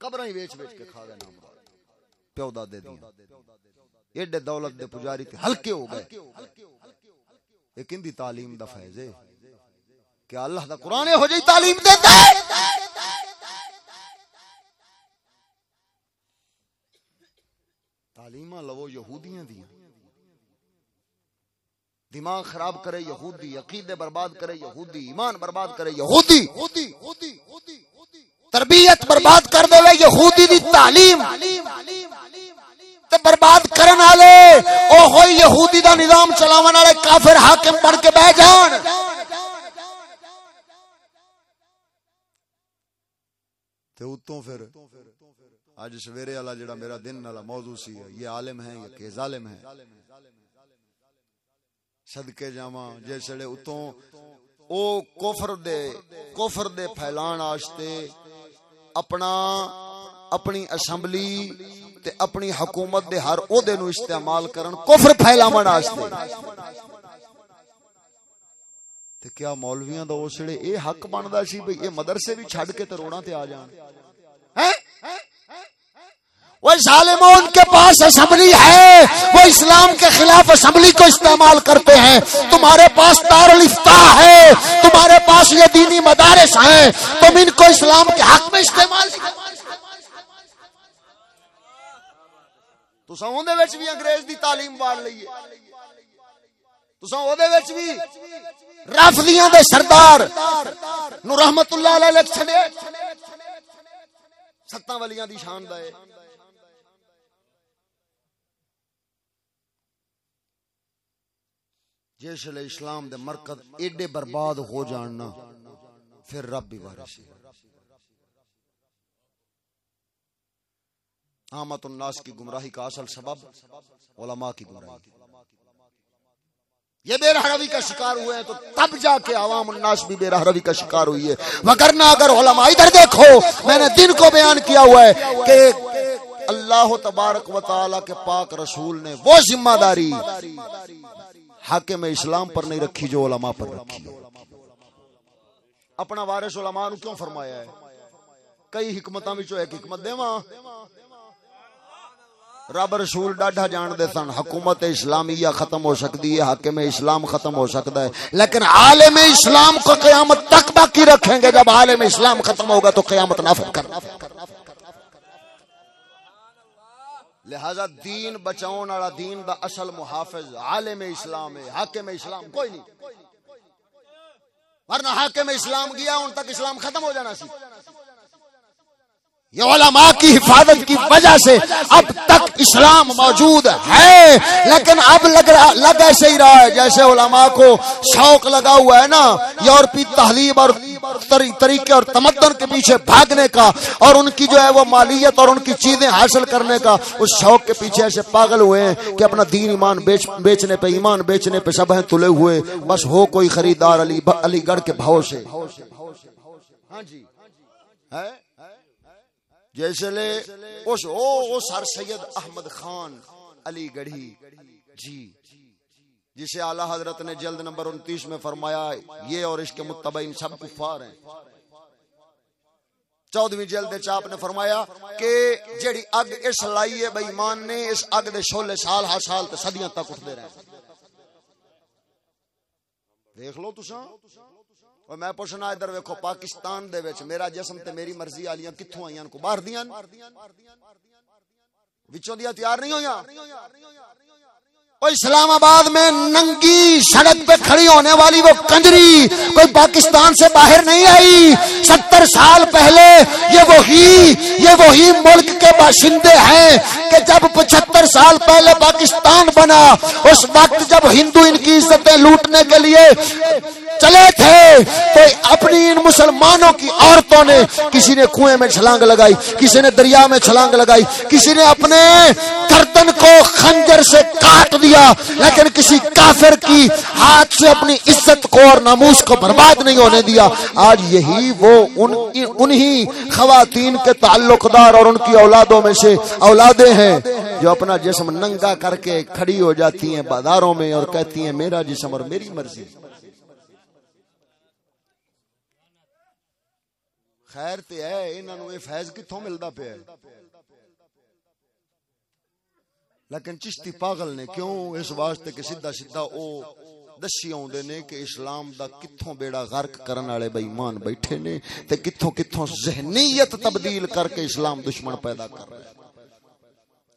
قبراں ہی ویچ ویچ کے کھا گئے نام پیو دادے دیاں۔ ایڈے دولت دے پجاری تے ہلکے ہو گئے۔ یہ کندی تعلیم دا فیض ہے؟ کہ اللہ دا قرآن ہو جائی تعلیم دیتا ہے تعلیمہ لو یہودیاں دیاں۔ دماغ خراب کرے یہودی، عقیدے برباد کرے یہودی، ایمان برباد کرے یہودی۔ تربیت برباد کر دے یہودی دی تعلیم۔ تے برباد کرن والے، او ہوئی یہودی دا نظام چلاون والے کافر حاکم بن کے بیٹھ جان۔ تے اتوں پھر اج سویرے والا جڑا میرا دن والا موضوع سی یہ عالم ہے یا کہ ظالم ہے۔ صدقے جاواں جسے اتوں او کفر دے کفر دے پھیلان واسطے اپنا، اپنی اسمبلی تے اپنی حکومت دے ہر عہدے نو استعمال کرن، کفر پھیلاون واسطے تے کیا مولویاں دا اسڑے اے حق بندا سی بھئی، اے مدرسے بھی چھڈ کے تے روڑاں تے آ جان۔ ہیں وہ ظالموں ان کے پاس اسمبلی ہے، وہ اسلام کے خلاف اسمبلی کو استعمال کرتے ہیں۔ تمہارے پاس دار الفتاح ہے، تمہارے پاس یہ دینی مدارس ہیں۔ تم ان کو اسلام کے حق میں استعمال تو وچ بھی انگریز دی تعلیم وار لئیے تو وچ بھی رافلیاں دے سردار نو رحمت اللہ علیہ چھڑے ستاں ولیاں دی شان دا ہے۔ جس لیے اسلام دے مرکز ایڈے برباد ہو جاننا پھر رب بھی وارث ہے۔ عامت الناس کی گمراہی کا اصل سبب علماء کی گمراہی۔ یہ بے روی کا شکار ہوئے ہیں تو تب جا کے عوام الناس بھی بے روی کا شکار ہوئی ہے۔ وگرنہ اگر علماء ادھر دیکھو، میں نے دن کو بیان کیا ہوا ہے کہ اللہ تبارک و تعالی کے پاک رسول نے وہ ذمہ داری حاکم اسلام پر نہیں رکھی، جو علماء پر رکھی ہے۔ اپنا وارث علماء نو کیوں فرمایا ہے؟ کئی حکمتاں وچوں ایک حکمت دیواں۔ رب رسول ڈاڈا جان دے سن، حکومت اسلامیہ ختم ہو سکتی ہے، حاکم اسلام ختم ہو سکتا ہے۔ لیکن عالم اسلام کو قیامت تک باقی رکھیں گے، جب عالم اسلام ختم ہوگا تو قیامت نافذ کرنا۔ لہذا دین بچاؤن والا دین دا اصل محافظ، عالم اسلام ہے، حاکم اسلام، کوئی نہیں۔ ورنہ حاکم اسلام گیا، ان تک اسلام ختم ہو جانا سی۔ یہ علماء کی حفاظت کی وجہ سے اب تک اسلام موجود ہے۔ لیکن اب لگ رہا لگ ایسے ہی رہا ہے جیسے علماء کو شوق لگا ہوا ہے نا یورپی تحلیب اور طریقے اور تمدن کے پیچھے بھاگنے کا اور ان کی جو ہے وہ مالیت اور ان کی چیزیں حاصل کرنے کا اس شوق کے پیچھے ایسے پاگل ہوئے ہیں کہ اپنا دین ایمان بیچ بیچنے پہ ایمان بیچنے پہ سب ہیں تلے ہوئے۔ بس ہو کوئی خریدار علی علی گڑھ کے بھاؤ سے۔ ہاں جی۔ ہے؟ جیسے اس او او سر سید احمد خان علی گڑھی۔ جی۔ جسے اعلی حضرت نے جلد نمبر انتیس میں فرمایا، یہ اور اس کے متبعین سب کفار ہیں۔ چودویں جلد چاپ نے فرمایا کہ جڑی اگ اس لائی ہے بے ایمان نے، اس اگ دے شولے سال ہر سال تے صدیاں تک اٹھدے رہے۔ دیکھ لو تساں۔ اور میں پوچھنا ادھر ویکھو، پاکستان دے وچ میرا جسم تے میری مرضی والیاں کتھوں آئیاں؟ کو باہر دیاں؟ وچوں دیاں تیار نہیں ہویاں؟ کوئی اسلام آباد میں ننگی سڑک پہ کھڑی ہونے والی وہ کنجری کوئی پاکستان سے باہر نہیں آئی۔ ستر سال پہلے یہ وہی یہ وہی ملک کے باشندے ہیں کہ جب پچہتر سال پہلے پاکستان بنا، اس وقت جب ہندو ان کی عزتیں لوٹنے کے لیے چلے تھے۔ تو اپنی ان مسلمانوں کی عورتوں نے کسی نے کنویں میں چھلانگ لگائی، کسی نے دریا میں چھلانگ لگائی، کسی نے اپنے گردن کو خنجر سے کاٹ دیا، لیکن کسی کافر کی ہاتھ سے اپنی عزت کو اور ناموس کو برباد نہیں ہونے دیا۔ آج یہی وہ ان، انہی خواتین کے تعلق دار اور ان کی اولادوں میں سے اولادیں ہیں جو اپنا جسم ننگا کر کے کھڑی ہو جاتی ہیں بازاروں میں اور کہتی ہیں، میرا جسم اور میری مرضی۔ خیر تے ہے، انہاں نو اے فیض کتھوں ملدا پیا ہے؟ لیکن چشتی پاگل نے کیوں اس واسطے کہ سیدھا سیدھا او دسی آوندے نے کہ اسلام دا کتھوں بیڑا غرق کرن والے بے ایمان بیٹھے نے تے کتھوں کتھوں ذہنیت تبدیل کر کے اسلام دشمن پیدا کر رہے ہیں۔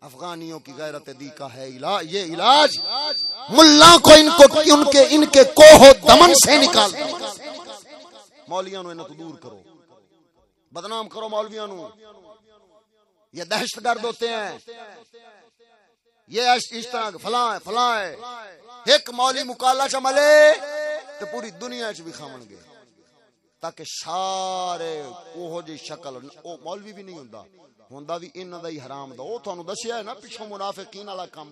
افغانیوں کی غیرت دی کا ہے علاج، یہ علاج ملا کو ان کو، ان کے ان کے کوہ دمن سے نکال۔ مولیاں نو انہاں تو دور کرو۔ بدنام کرو مولویاں نو یہ دہشت گرد ہوتے ہیں۔ یہ اس طرح فلاں فلاں ایک مولی مکالا چ ملے تو پوری دنیا چ بھی کھاون گے۔ تاکہ سارے اوہو جی شکل، او مولوی بھی نہیں ہوندا۔ ہوندا بھی انہاں دا ہی حرام دا۔ او تھانوں دسیا ہے نا پیچھے منافقین والا کام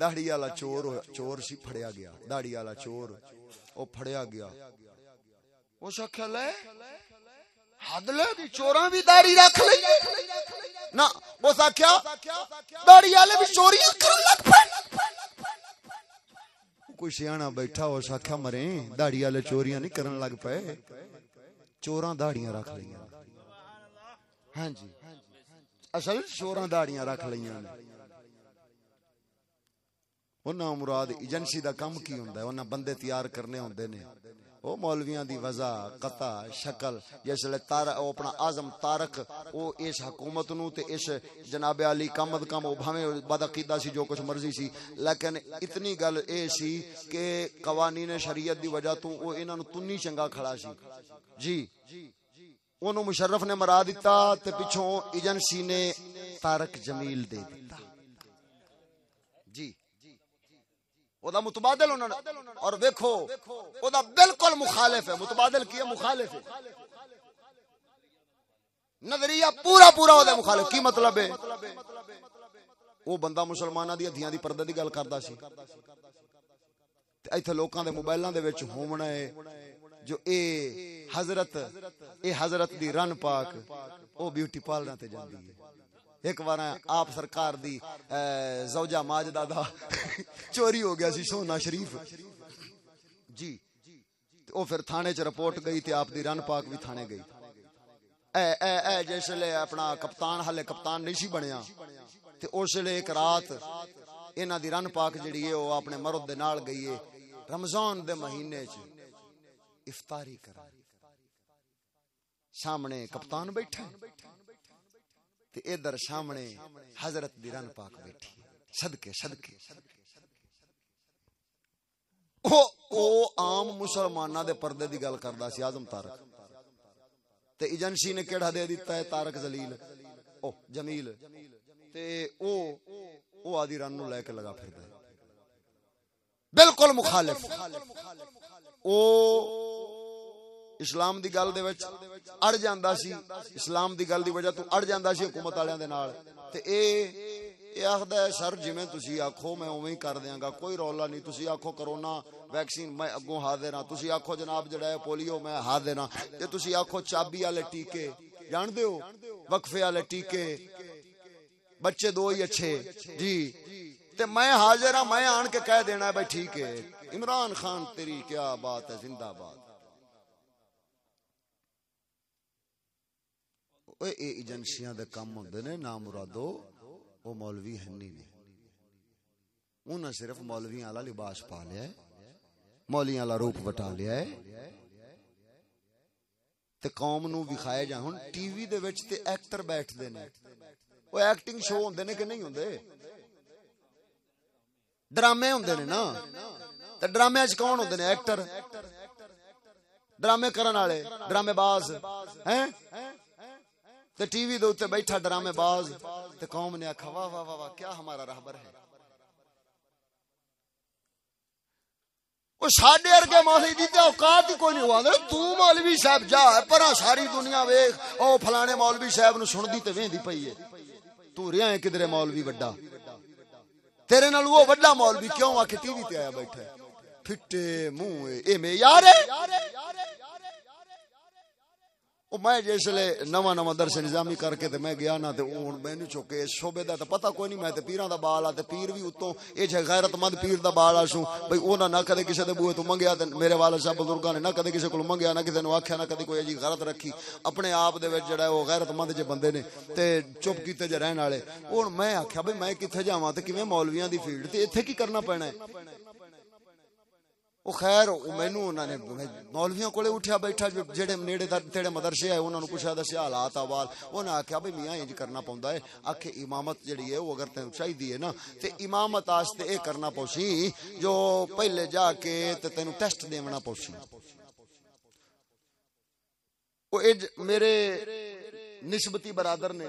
داڑی والا چور چور سی پھڑیا گیا داڑی والا چور او پھڑیا گیا۔ اس آخیا لے حد لے بھی چوراں بھی داڑی رکھ لئی نہ اس آخیا داڑی والے بھی چوری کرن لگ پے۔ کوئی سیاح بیٹھا اس آخیا مرے داڑی والے چوریاں نہیں کرن لگ پے۔ چوراں داڑیاں رکھ لئی ہاں جی اصل چوراں داڑیاں رکھ لئی انہاں مراد ایجنسی دا کم کی ہوندا ہے؟ انہاں بندے تیار کرنے ہوندے نے۔ او مولویاں دی وضع قطع، شکل جس لے تار او اپنا اعظم تارک، او اس حکومت نو تے اس جناب علی کم از کم، او بھاویں بد عقیدہ سی جو کچھ مرضی سی۔ لیکن اتنی گل اے سی کہ قوانین شریعت دی وجہ تو او انہاں نو تنی چنگا کھڑا سی۔ جی۔ اونوں مشرف نے مرا دیتا تے پیچھوں ایجنسی نے تارک جمیل دے دیتا جی۔ او دا متبادل انہوں نے اور ویکھو او دا بالکل مخالف ہے متبادل کیا مخالف ہے نظریہ پورا پورا او دا مخالف کی مطلب ہے او بندہ مسلمانہ دی ادھیاں دی پردہ دی گل کردا سی ایتھے لوکاں دے موبائلاں دے وچ ہومنا ہے جو اے حضرت اے حضرت دی رن پاک او بیوٹی پارلر تے جاندی ہے ایک بار آپ سرکار دی زوجہ ماجدہ دا چوری ہو گیا سی، سونا شریف۔ جی۔ او پھر تھانے چ رپورٹ گئی تے آپ دی رن پاک بھی تھانے گئی۔ اے اے اے، جس لے اپنا کپتان ہلے کپتان نہیں سی بنیا۔ تے اس لے ایک رات انہاں دی رن پاک جڑی ہے او اپنے مرد دے نال گئی ہے۔ رمضان دے مہینے چ افطاری کر سامنے کپتان بیٹھا تے ادھر سامنے حضرت دی رن پاک بیٹھی صدقے صدقے۔ او او عام مسلماناں دے پردے دی گل کردا سی، اعظم تارک۔ تے ایجنسی نے کیڑا دے دیتا ہے؟ تارک ذلیل۔ او، جمیل۔ تے او او آدی رن نو لے کے لگا پھردا ہے۔ بالکل مخالف۔ او اسلام دی گل دے وچ اڑ جاندا سی، اسلام دی گل دی وجہ تو اڑ جاندا سی حکومت والےاں دے نال۔ تے اے اے آخدا ہے، سر، جویں تسی آکھو، میں اوویں کر دیاں گا، کوئی رولا نہیں، تسی آکھو کرونا ویکسین، میں اگوں حاضر ہاں۔ تسی آکھو جناب جڑا ہے پولیو، میں حاضر ہاں۔ تے تسی آکھو چابی والے ٹیکے جان دیو وقفے والے ٹیکے، بچے دو ہی اچھے۔ جی۔ تے میں حاضر ہاں میں آن کے کہہ دینا ہے، بھائی ٹھیک ہے۔ عمران خان، تیری کیا بات ہے، زندہ باد۔ اے اے ایجنسیاں دے کام ہوندے نے نا مرادو او مولوی ہنی نے انہاں صرف مولویاں والا لباس پا لیا ہے مولیاں والا روپ وٹا لیا ہے تے قوم نو وکھائے جا ہن ٹی وی دے وچ تے ایکٹر بیٹھدے نے او ایکٹنگ شو ہوندے نے کہ نہیں ہوندے ڈرامے ہوندے نے نا تے ڈرامے وچ کون ہوندے نے ایکٹر ڈرامے کرن والے ڈرامے باز ہیں تے ٹی وی دے اوتے بیٹھا ڈرامے باز، تے قوم نے آکھا، واہ واہ واہ کیا ہمارا رہبر ہے؟ او ساڈے ورگے مولوی دی تے اوقات ہی کوئی نہیں ہوا۔ تو مولوی صاحب جا پرا ساری دنیا ویکھ، او فلانے مولوی صاحب نو سندی تے ویندی پئی ہے۔ تو رہیا ہے کدھر مولوی وڈا؟ تیرے نال وہ وڈا مولوی کیوں آ کے ٹی وی تے آیا بیٹھا ہے؟ پھٹے منہ، اے میں یار ہے؟ او میں جسلے نواں نواں درس نظامی کر کے تے میں گیا نا تے ہن مینوں چوکے اس شعبے دا تے پتہ کوئی نہیں میں تے پیراں دا بال آ تے پیر بھی اتوں اے جے غیرت مند پیر دا بال آ سوں بھئی انہاں نہ کدے کسے دے بوئے تو منگیا تے میرے والد صاحب بزرگاں نے نہ کدے کسے کول منگیا نہ کسے نو آکھیا نہ کدے کوئی جی غیرت رکھی اپنے آپ دے وچ جڑا ہے او غیرت مند جے بندے نے تے چپ کیتے جے رہن والے ہن میں آکھیا بھئی میں کتے جاواں تے کیویں مولویاں دی فیلڈ تے ایتھے کی کرنا پینا ہے او خیر او مینوں انہاں نے مولویاں کولے اٹھیا بیٹھا جڑے نیڑے تیڑے مدرسے آئے انہاں نو پوچھا دسیا حالات احوال انہاں آکھیا بھئی میاں انج کرنا پوندا ہے آکھے امامت جڑی ہے او اگر تینوں چاہیدی ہے نا تے امامت واسطے اے کرنا پوسی جو پہلے جا کے تے تینوں ٹیسٹ دیونا پوسی او اج میرے نسبتی برادر نے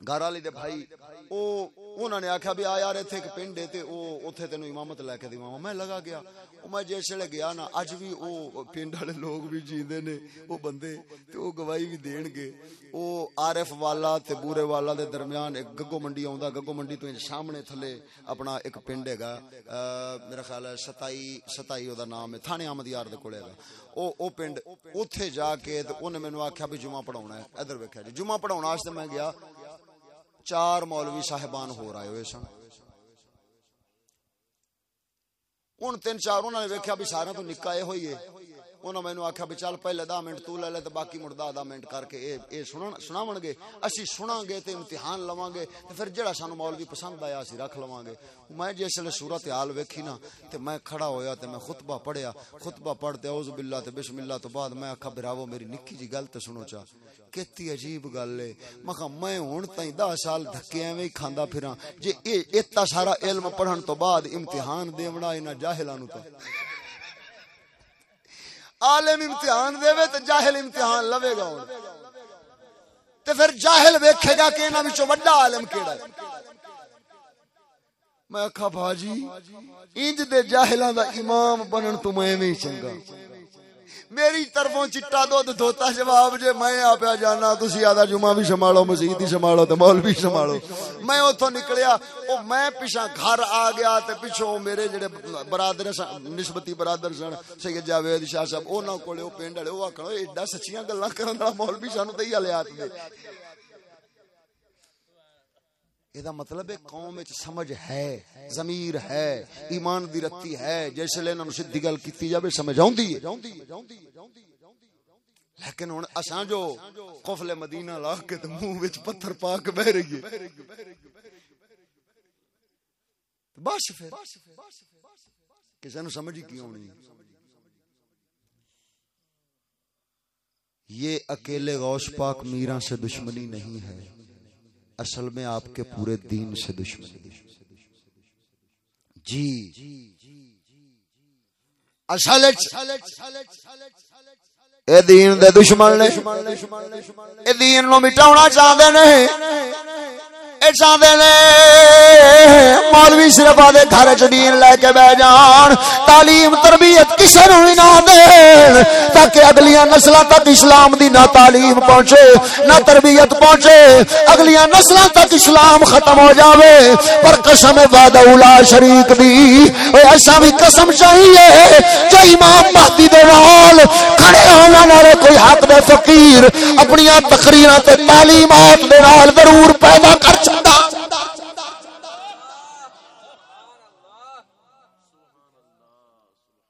گھر والی دے بھائی، او انہوں نے آکھیا بھی آ یار، ایتھے ایک پنڈ ہے تے او، اوتھے تینوں امامت لے کے دیواں میں لگا گیا، او میں جس ویلے گیا نا، اج بھی او پنڈ والے لوگ بھی جیندے نے، او بندے، تے او گواہی بھی دین گے۔ او عارف والا تے بورے والا دے درمیان ایک گگو منڈی آوندا، گگو منڈی تو سامنے تھلے اپنا ایک پنڈ ہے گا میرا خیال ہے 27 27 او دا نام ہے، تھانے احمد یار دے کولے گا او او پنڈ اوتھے جا کے تے اونے مینوں آکھیا بھی جمعہ پڑھاونا ہے۔ ادھر ویکھیا جی جمعہ پڑھاونا واسطے میں گیا چار مولوی صاحبان ہو رہے ہوئے سن۔ ہوں تین چار انہوں نے ویکیا بھی سارے تو نکا یہ ہوئی ہے۔ انہوں مینو آخیا بھی چل پہلے دہ منٹ تو لے لے تو باقی مڑ دہ منٹ کر کے اے اے سنا گے اسی سنا گے تے امتحان لواں گے تے پھر جڑا سانو مولوی پسند آیا اسی رکھ لواں گے میں جس ویلے صورت حال ویکھی نا تے میں کھڑا ہویا تے میں خطبہ پڑھیا۔ خطبہ پڑھتے اعوذ باللہ تے بسم اللہ تو بعد میں آکھا براو میری نکی جی گل تے سنو چا۔ کتی عجیب گل ہے میں میں ہن تائیں 10 سال دھکے ایویں کھاندا پھراں۔ جے اے اتنا سارا علم پڑھن تو بعد امتحان دیونا انہاں جاہلاں نو تو۔ عالم امتحان دے وے تے جاہل امتحان لوے گا تے پھر جاہل ویکھے گا کہ انہاں وچوں بڑا عالم کیڑا ہے۔ میں آکھا، بھاجی، انج دے جاہلاں دا امام بنن تو میں ایویں چنگا۔ میری طرفوں چٹا دودھ دھوتا، جواب جے میں آ پیا جانا، تسی آدھا جمعہ بھی سنبھالو، مسجد بھی سنبھالو تے مولوی سنبھالو۔ میں اوتھوں نکلیا، او میں پیچھے گھر آ گیا تے پیچھوں میرے جڑے برادر نسبتی برادر سن، سید جاوید شاہ صاحب، انہاں کولے او پنڈ والے، او آکھن ایڈا سچیاں گلاں کرن والا مولوی سانو تے ہی ہلیات دے یہ مطلب ہے قوم سمجھ ہے ضمیر ہے ایمان دی رتی ہے جیسے لے انہوں سیدھی گل کیتی جاوے سمجھ آوندی ہے لیکن ہن اساں جو قفل مدینہ لا کے تے منہ وچ پتھر پا کے بہ رہی ہے بس پھر کسے نو سمجھ ہی کیوں نہیں یہ اکیلے غوث پاک میرا سے دشمنی نہیں ہے اصل میں آپ کے پورے دین سے دشمنی جی۔ اصل اے دین دے دشمن نے، اے دین نو مٹاونا چاہتے نے۔ مولوی صرف آدھے گھر چ دین لے کے بہ جان، تعلیم، تربیت کسی نو بھی نہ دین تاکہ اگلیاں نسلاں تک اسلام دی نہ تعلیم پہنچے، نہ تربیت پہنچے، اگلیاں نسلاں تک اسلام ختم ہو جاوے۔ پر قسم وعدہ اولا شریک دی، اے ایسا بھی قسم چاہیے جو امام مہدی دے نال کھڑے ہونا والے کوئی حق دے فقیر اپنی تقریراں تے تعلیمات دے نال ضرور پیدا کر چکا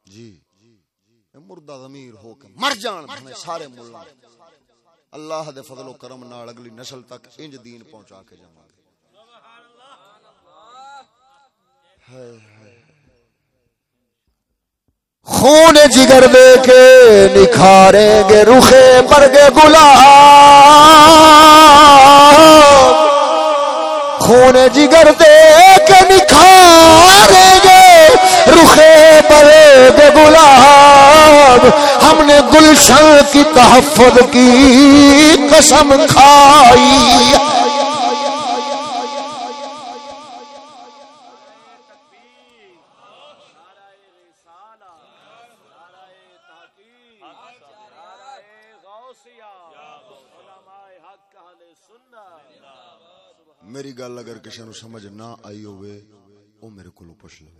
جی مردہ ضمیر ہو کے مر جان ہمیں سارے ملا اللہ دے فضل و کرم نال اگلی نسل تک انج دین پہنچا کے جاواں گے۔ خون جگر دے کے نکھاریں گے، رخے پر گے گلاب۔ خون جگر دے کے نکھاریں گے۔ رخے پر دے گلاب۔ ہم نے گلشن کی تحفظ کی، قسم کھائی۔ میری گل اگر کسی نو سمجھ نہ آئی ہوئے او میرے کو پوچھ لو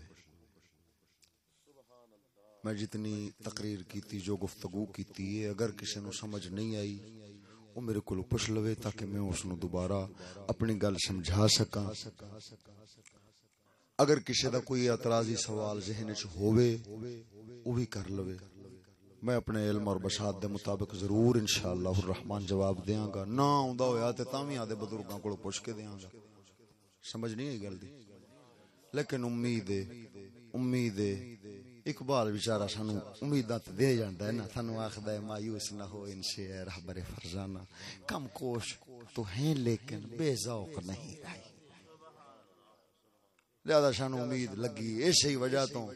میں جتنی تقریر کیتی، جو گفتگو کیتی ہے، اگر کسی نو سمجھ نہیں آئی، او میرے کو پوچھ لوے تاکہ میں اس نو دوبارہ اپنی گل سمجھا سکاں۔ اگر کسی دا کوئی اعتراضی سوال ذہن وچ ہووے، او بھی کر لوے۔ میں اپنے علم اور بساط دے مطابق ضرور انشاءاللہ الرحمن جواب دیاں گا۔ نہ آوندا ہویا تے تاویں آدے بزرگاں کولوں پوچھ کے دیاں گا۔ سمجھ نہیں آئی گل دی؟ لیکن امید ہے امید ہے۔ اقبال بیچارہ سانو امیداں تے دے جاندا ہے نا۔ سانو آکھدا ہے، مایوس نہ ہو ان سے، اے رہبر فرزانہ۔ کم کوش تو ہیں لیکن بے ذوق نہیں رہی لہذا سانو امید لگی، اسی وجہ تو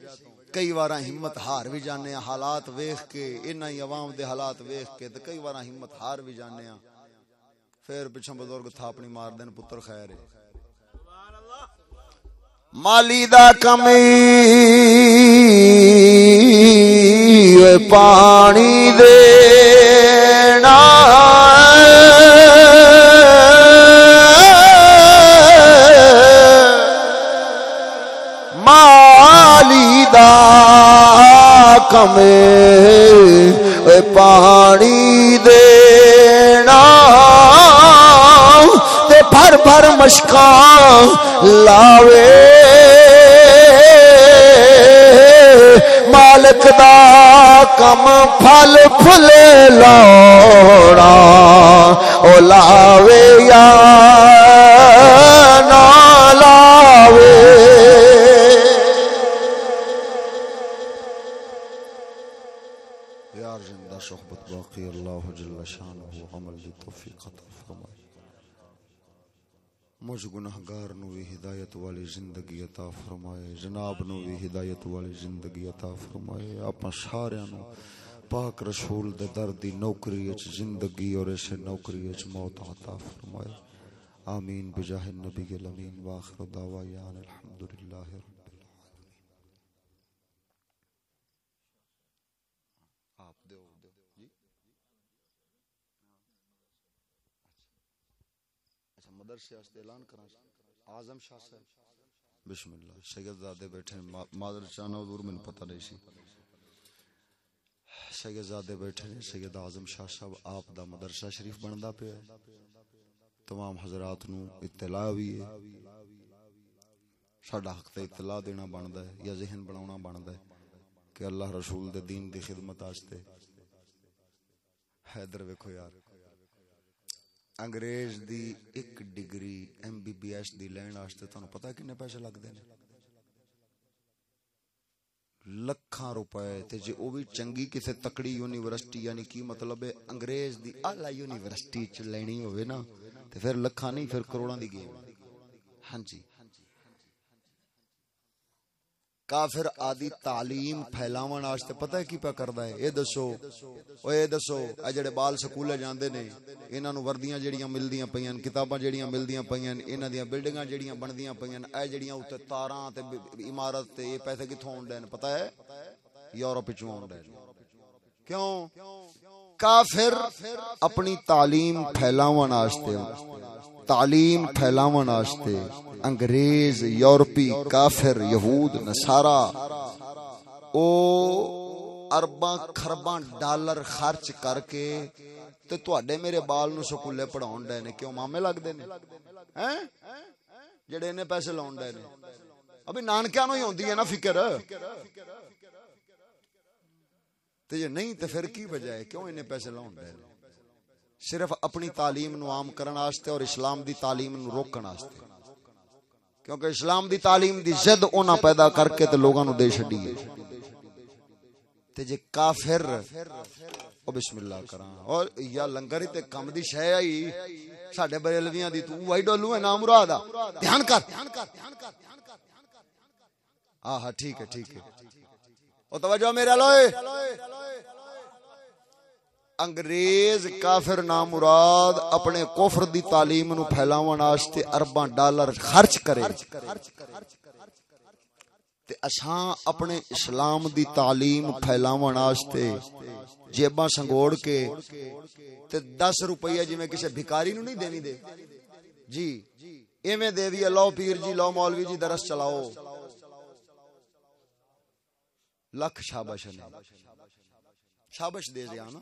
کئی وارا ہمت ہار بھی جانے ہیں، حالات ویخ کے انہ ہی عوام دے حالات ویخ کے تو کئی وارا ہمت ہار بھی جانے ہیں۔ پھر پچھوں بزرگ تھا اپنی مار دین، پتر خیر ہے۔ مالی دا کمی پانی دے۔ کمی پانی دینا تے بھر بھر مشکاں لاوے۔ مالک دا کم پھل پھل لوڑا او لاوے یا نہ لاوے یار زندہ صحبت باقی اللہ جل شانہ عمل دی توفیق عطا فرمائے مجھ گناہگار نو بھی ہدایت والی زندگی عطا فرمائے جناب نو بھی ہدایت والی زندگی عطا فرمائے۔ اپنا سارے نو پاک رسول دے در دی نوکری اچ زندگی اور اسے نوکری اچ موت عطا فرمائے۔ آمین۔ بجاہ النبی الامین۔ واخر دعوایان الحمدللہ رب جی؟ اچھا، مدرسے اعلان کراں۔ اعظم شاہ صاحب۔ بسم اللہ، سید زادے بیٹھے مادر چانا حضور میں پتہ نہیں سی۔ سید زادے بیٹھے ہیں، سید اعظم شاہ صاحب، آپ دا مدرسہ شریف بندا پیا ہے۔ تمام حضرات نو اطلاع ہوئی ہے۔ ساڈا حق تے اطلاع دینا بندا ہے، یا ذہن بناونا بندا ہے کہ اللہ رسول دے دین دی خدمت واسطے۔ حیدر ویکھو یار انگریز دی ایک degree M B B S دی لین واسطے تانوں پتہ کنے پیسے لگدے نے لکھاں روپے تے جے او بھی چنگی کسے تکڑی یونیورسٹی یعنی کی مطلب ہے انگریز دی اعلی یونیورسٹی چلینی ہوئے نا تے پھر لکھاں نہیں پھر کروڑاں دی گئے ہاں جی کافر آدی تعلیم پھیلاون واسطے پتہ ہے کی پیا کردا ہے؟ اے دسو او دسو، اے جڑے بال سکولے جاندے نے، انہاں نو وردیاں جڑیاں ملدیاں پیاں کتاباں جڑیاں ملدیاں پیاں انہاں دیاں بلڈنگاں جڑیاں بندیاں پیاں اے جڑیاں اوتے تاراں تے عمارت تے اے پیسے کتھوں ہوندے نے پتہ ہے؟ یورپ وچوں ہوندے کیوں؟ کافر اپنی تعلیم پھیلاون واسطے تعلیم پھیلاون واسطے انگریز، یورپی، کافر، یہود نصارا او ارباں خرباں ڈالر خرچ کر کے تے تواڈے میرے بال نو سکولے پڑھاون ڈے نے۔ کیوں مامے لگدے نے؟ جڑے نے پیسے لاون ڈے نے۔ ابھی نانکیاں نو ہی ہوندی ہے نا فکر۔ تے جے نہیں تے پھر کی وجہ ہے؟ کیوں انہیں پیسے لاون ڈے نے؟ صرف اپنی تعلیم نو عام کرن واسطے اور اسلام دی تعلیم نو روکن واسطے کیونکہ اسلام دی تعلیم دی زد اونا پیدا کر کے تے لوگاں نو دے چھڈی ہے۔ تے جے کافر، او بسم اللہ کراں اور یا لنگر تے کم دی شے آئی۔ ساڈے بریلویاں دی تو وائی ڈولو ہے، نام مرادا دھیان کر۔ ہاں ہاں ٹھیک ہے ٹھیک ہے۔ او توجہ میرے لوئے انگریز کافر نامراد اپنے کفر دی تعلیم نو پھیلاون واسطے ارباں ڈالر خرچ کرے۔ تے اساں اپنے اسلام دی تعلیم پھیلاون واسطے جیباں سنگوڑ کے تے 10 روپے جویں کسے بھکاری نو نہیں دینی دے۔ جی ایویں دے دی لو پیر جی لو مولوی جی درس چلاؤ۔ لکھ شاباش نے شاباش دے دیا نا۔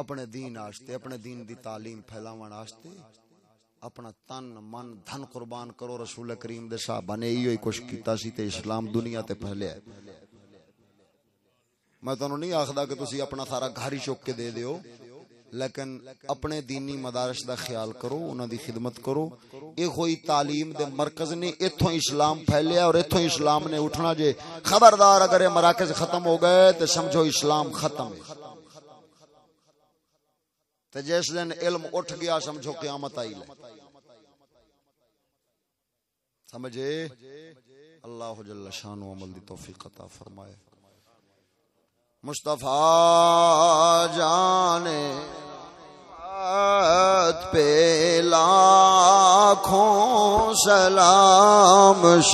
اپنے دین آشتے، اپنے دین دی تعلیم پھیلاون آشتے، اپنا تن، من، دھن قربان کرو رسول کریم دے صحابہ نے ایو ہی کچھ کیتا سی تے اسلام دنیا تے پھیلیا ہے میں تنہوں نہیں آکھدا کہ تسی اپنا سارا گھاری ہی کے دے دیو، لیکن اپنے دینی مدارش دا خیال کرو، انہاں دی خدمت کرو۔ اے ہوئی تعلیم دے مرکز نے ایتھوں اسلام پھیلیا اور ایتھوں اسلام نے اٹھنا جے۔ خبردار اگر یہ مراکز ختم ہو گئے تے سمجھو اسلام ختم ہے۔ تے جس دن علم اٹھ گیا سمجھو قیامت آئی لے۔ سمجھے؟ اللہ جل شان و عمل دی توفیق عطا فرمائے۔ مصطفی جان پہ لاکھوں سلام شاہ